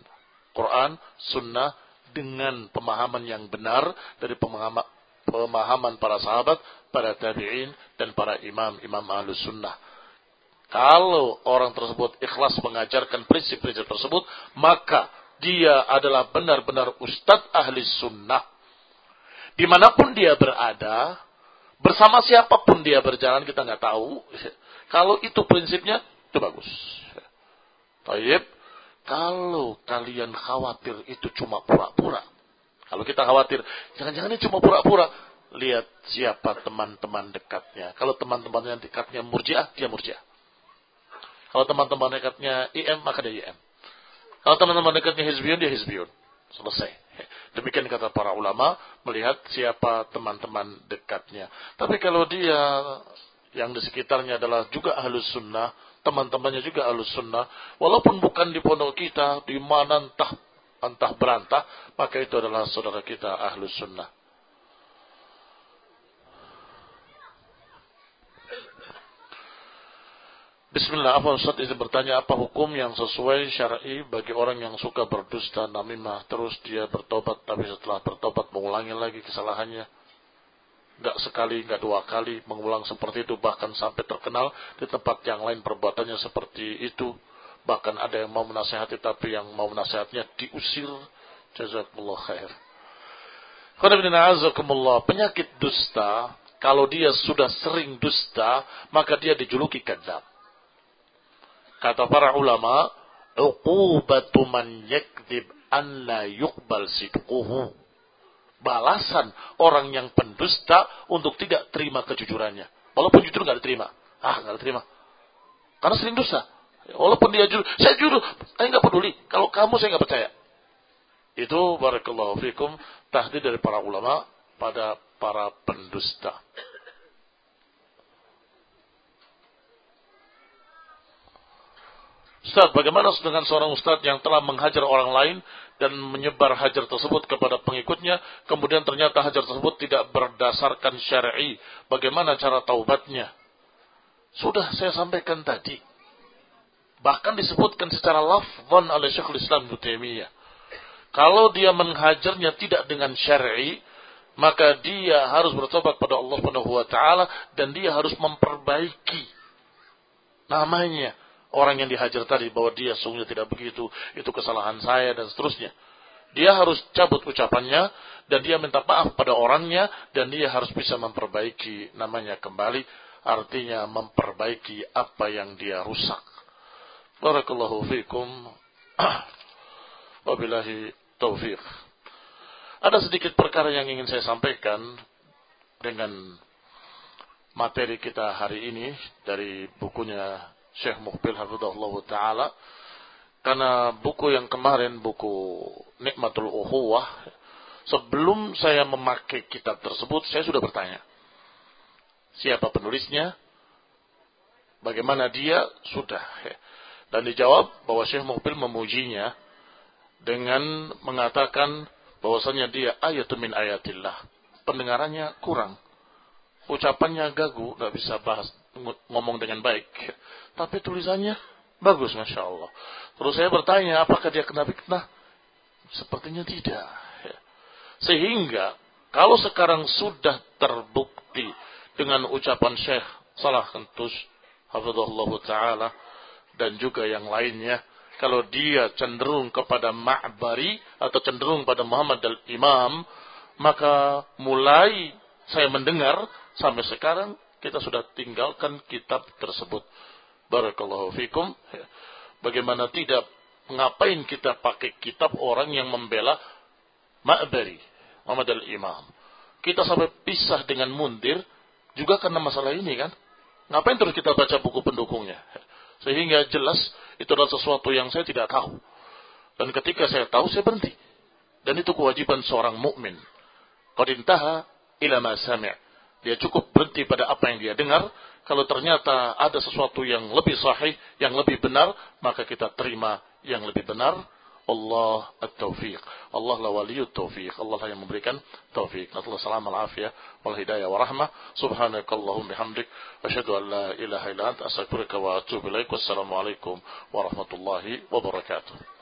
Quran, sunnah dengan pemahaman yang benar dari pemahaman, pemahaman para sahabat, para tabi'in, dan para imam, imam ahlus sunnah. Kalau orang tersebut ikhlas mengajarkan prinsip-prinsip tersebut, maka dia adalah benar-benar ustadz ahli sunnah. Di mana pun dia berada, bersama siapa pun dia berjalan, kita nggak tahu. Kalau itu prinsipnya, itu bagus. Taib, kalau kalian khawatir itu cuma pura-pura. Kalau kita khawatir, jangan-jangan ini cuma pura-pura. Lihat siapa teman-teman dekatnya. Kalau teman-teman yang dekatnya murjiah, dia murjiah. Kalau teman-teman dekatnya IM, maka dia IM. Kalau teman-teman dekatnya hizbiyun, dia hizbiyun. Selesai. Demikian kata para ulama, melihat siapa teman-teman dekatnya. Tapi kalau dia yang di sekitarnya adalah juga ahlus sunnah, teman-temannya juga ahlus sunnah, walaupun bukan di pondok kita, di mana entah entah berantah, maka itu adalah saudara kita ahlus sunnah. Bismillah, apa Ustaz izin bertanya apa hukum yang sesuai syar'i bagi orang yang suka berdusta namimah terus dia bertobat tapi setelah bertobat mengulangi lagi kesalahannya? Nggak sekali, nggak dua kali mengulang seperti itu, bahkan sampai terkenal di tempat yang lain perbuatannya seperti itu. Bahkan ada yang mau menasehati tapi yang mau menasehatinya diusir. Jazakumullah khair. Penyakit dusta, kalau dia sudah sering dusta, maka dia dijuluki kadzab. Kata para ulama, uqubatu man yakdib an la yuqbal sidquhu balasan orang yang pendusta untuk tidak terima kejujurannya. Walaupun jujur nggak diterima. Ah, nggak diterima. Karena sering dusta. Walaupun dia jujur, saya jujur, saya nggak peduli. Kalau kamu saya nggak percaya. Itu barakallahu fikum tahdid dari para ulama pada para pendusta. Ustaz, bagaimana dengan seorang ustaz yang telah menghajar orang lain dan menyebar hajar tersebut kepada pengikutnya, kemudian ternyata hajar tersebut tidak berdasarkan syar'i. Bagaimana cara taubatnya? Sudah saya sampaikan tadi. Bahkan disebutkan secara lafzan oleh Syekhul Islam Ibnu Kalau dia menghajarnya tidak dengan syar'i, maka dia harus bertobat pada Allah Subhanahu wa taala dan dia harus memperbaiki namanya orang yang dihajar tadi bahwa dia sungguh tidak begitu, itu kesalahan saya dan seterusnya. Dia harus cabut ucapannya dan dia minta maaf pada orangnya dan dia harus bisa memperbaiki namanya kembali, artinya memperbaiki apa yang dia rusak. Barakallahu fiikum. Wabillahi taufiq. Ada sedikit perkara yang ingin saya sampaikan dengan materi kita hari ini dari bukunya Syekh Muhbil Hafizahullah Ta'ala. Karena buku yang kemarin, buku Nikmatul Uhuwah, sebelum saya memakai kitab tersebut, saya sudah bertanya. Siapa penulisnya? Bagaimana dia? Sudah. Dan dijawab bahwa Syekh Muhbil memujinya dengan mengatakan bahwasanya dia ayatun min ayatillah. Pendengarannya kurang. Ucapannya gagu, nggak bisa bahas ngomong dengan baik. Tapi tulisannya bagus, masya Allah. Terus saya bertanya, apakah dia kena fitnah? Sepertinya tidak. Sehingga kalau sekarang sudah terbukti dengan ucapan Syekh Salah Kentus, Hafizullah Ta'ala, dan juga yang lainnya, kalau dia cenderung kepada Ma'bari atau cenderung pada Muhammad al-Imam, maka mulai saya mendengar sampai sekarang kita sudah tinggalkan kitab tersebut. Barakallahu fikum. Bagaimana tidak ngapain kita pakai kitab orang yang membela Ma'bari, Muhammad al-Imam. Kita sampai pisah dengan Mundir juga karena masalah ini kan. Ngapain terus kita baca buku pendukungnya? Sehingga jelas itu adalah sesuatu yang saya tidak tahu. Dan ketika saya tahu, saya berhenti. Dan itu kewajiban seorang mukmin. Qadintaha ila ma sami'. Dia cukup berhenti pada apa yang dia dengar. Kalau ternyata ada sesuatu yang lebih sahih, yang lebih benar, maka kita terima yang lebih benar. Allah at-taufiq. Allah la waliyut taufiq. Allah lah yang memberikan taufiq. Nasallahu salam al-afiyah wal hidayah wa rahmah. Subhanakallahum bihamdik. Asyhadu an la ilaha illa anta wa atubu ilaik. Wassalamualaikum warahmatullahi wabarakatuh.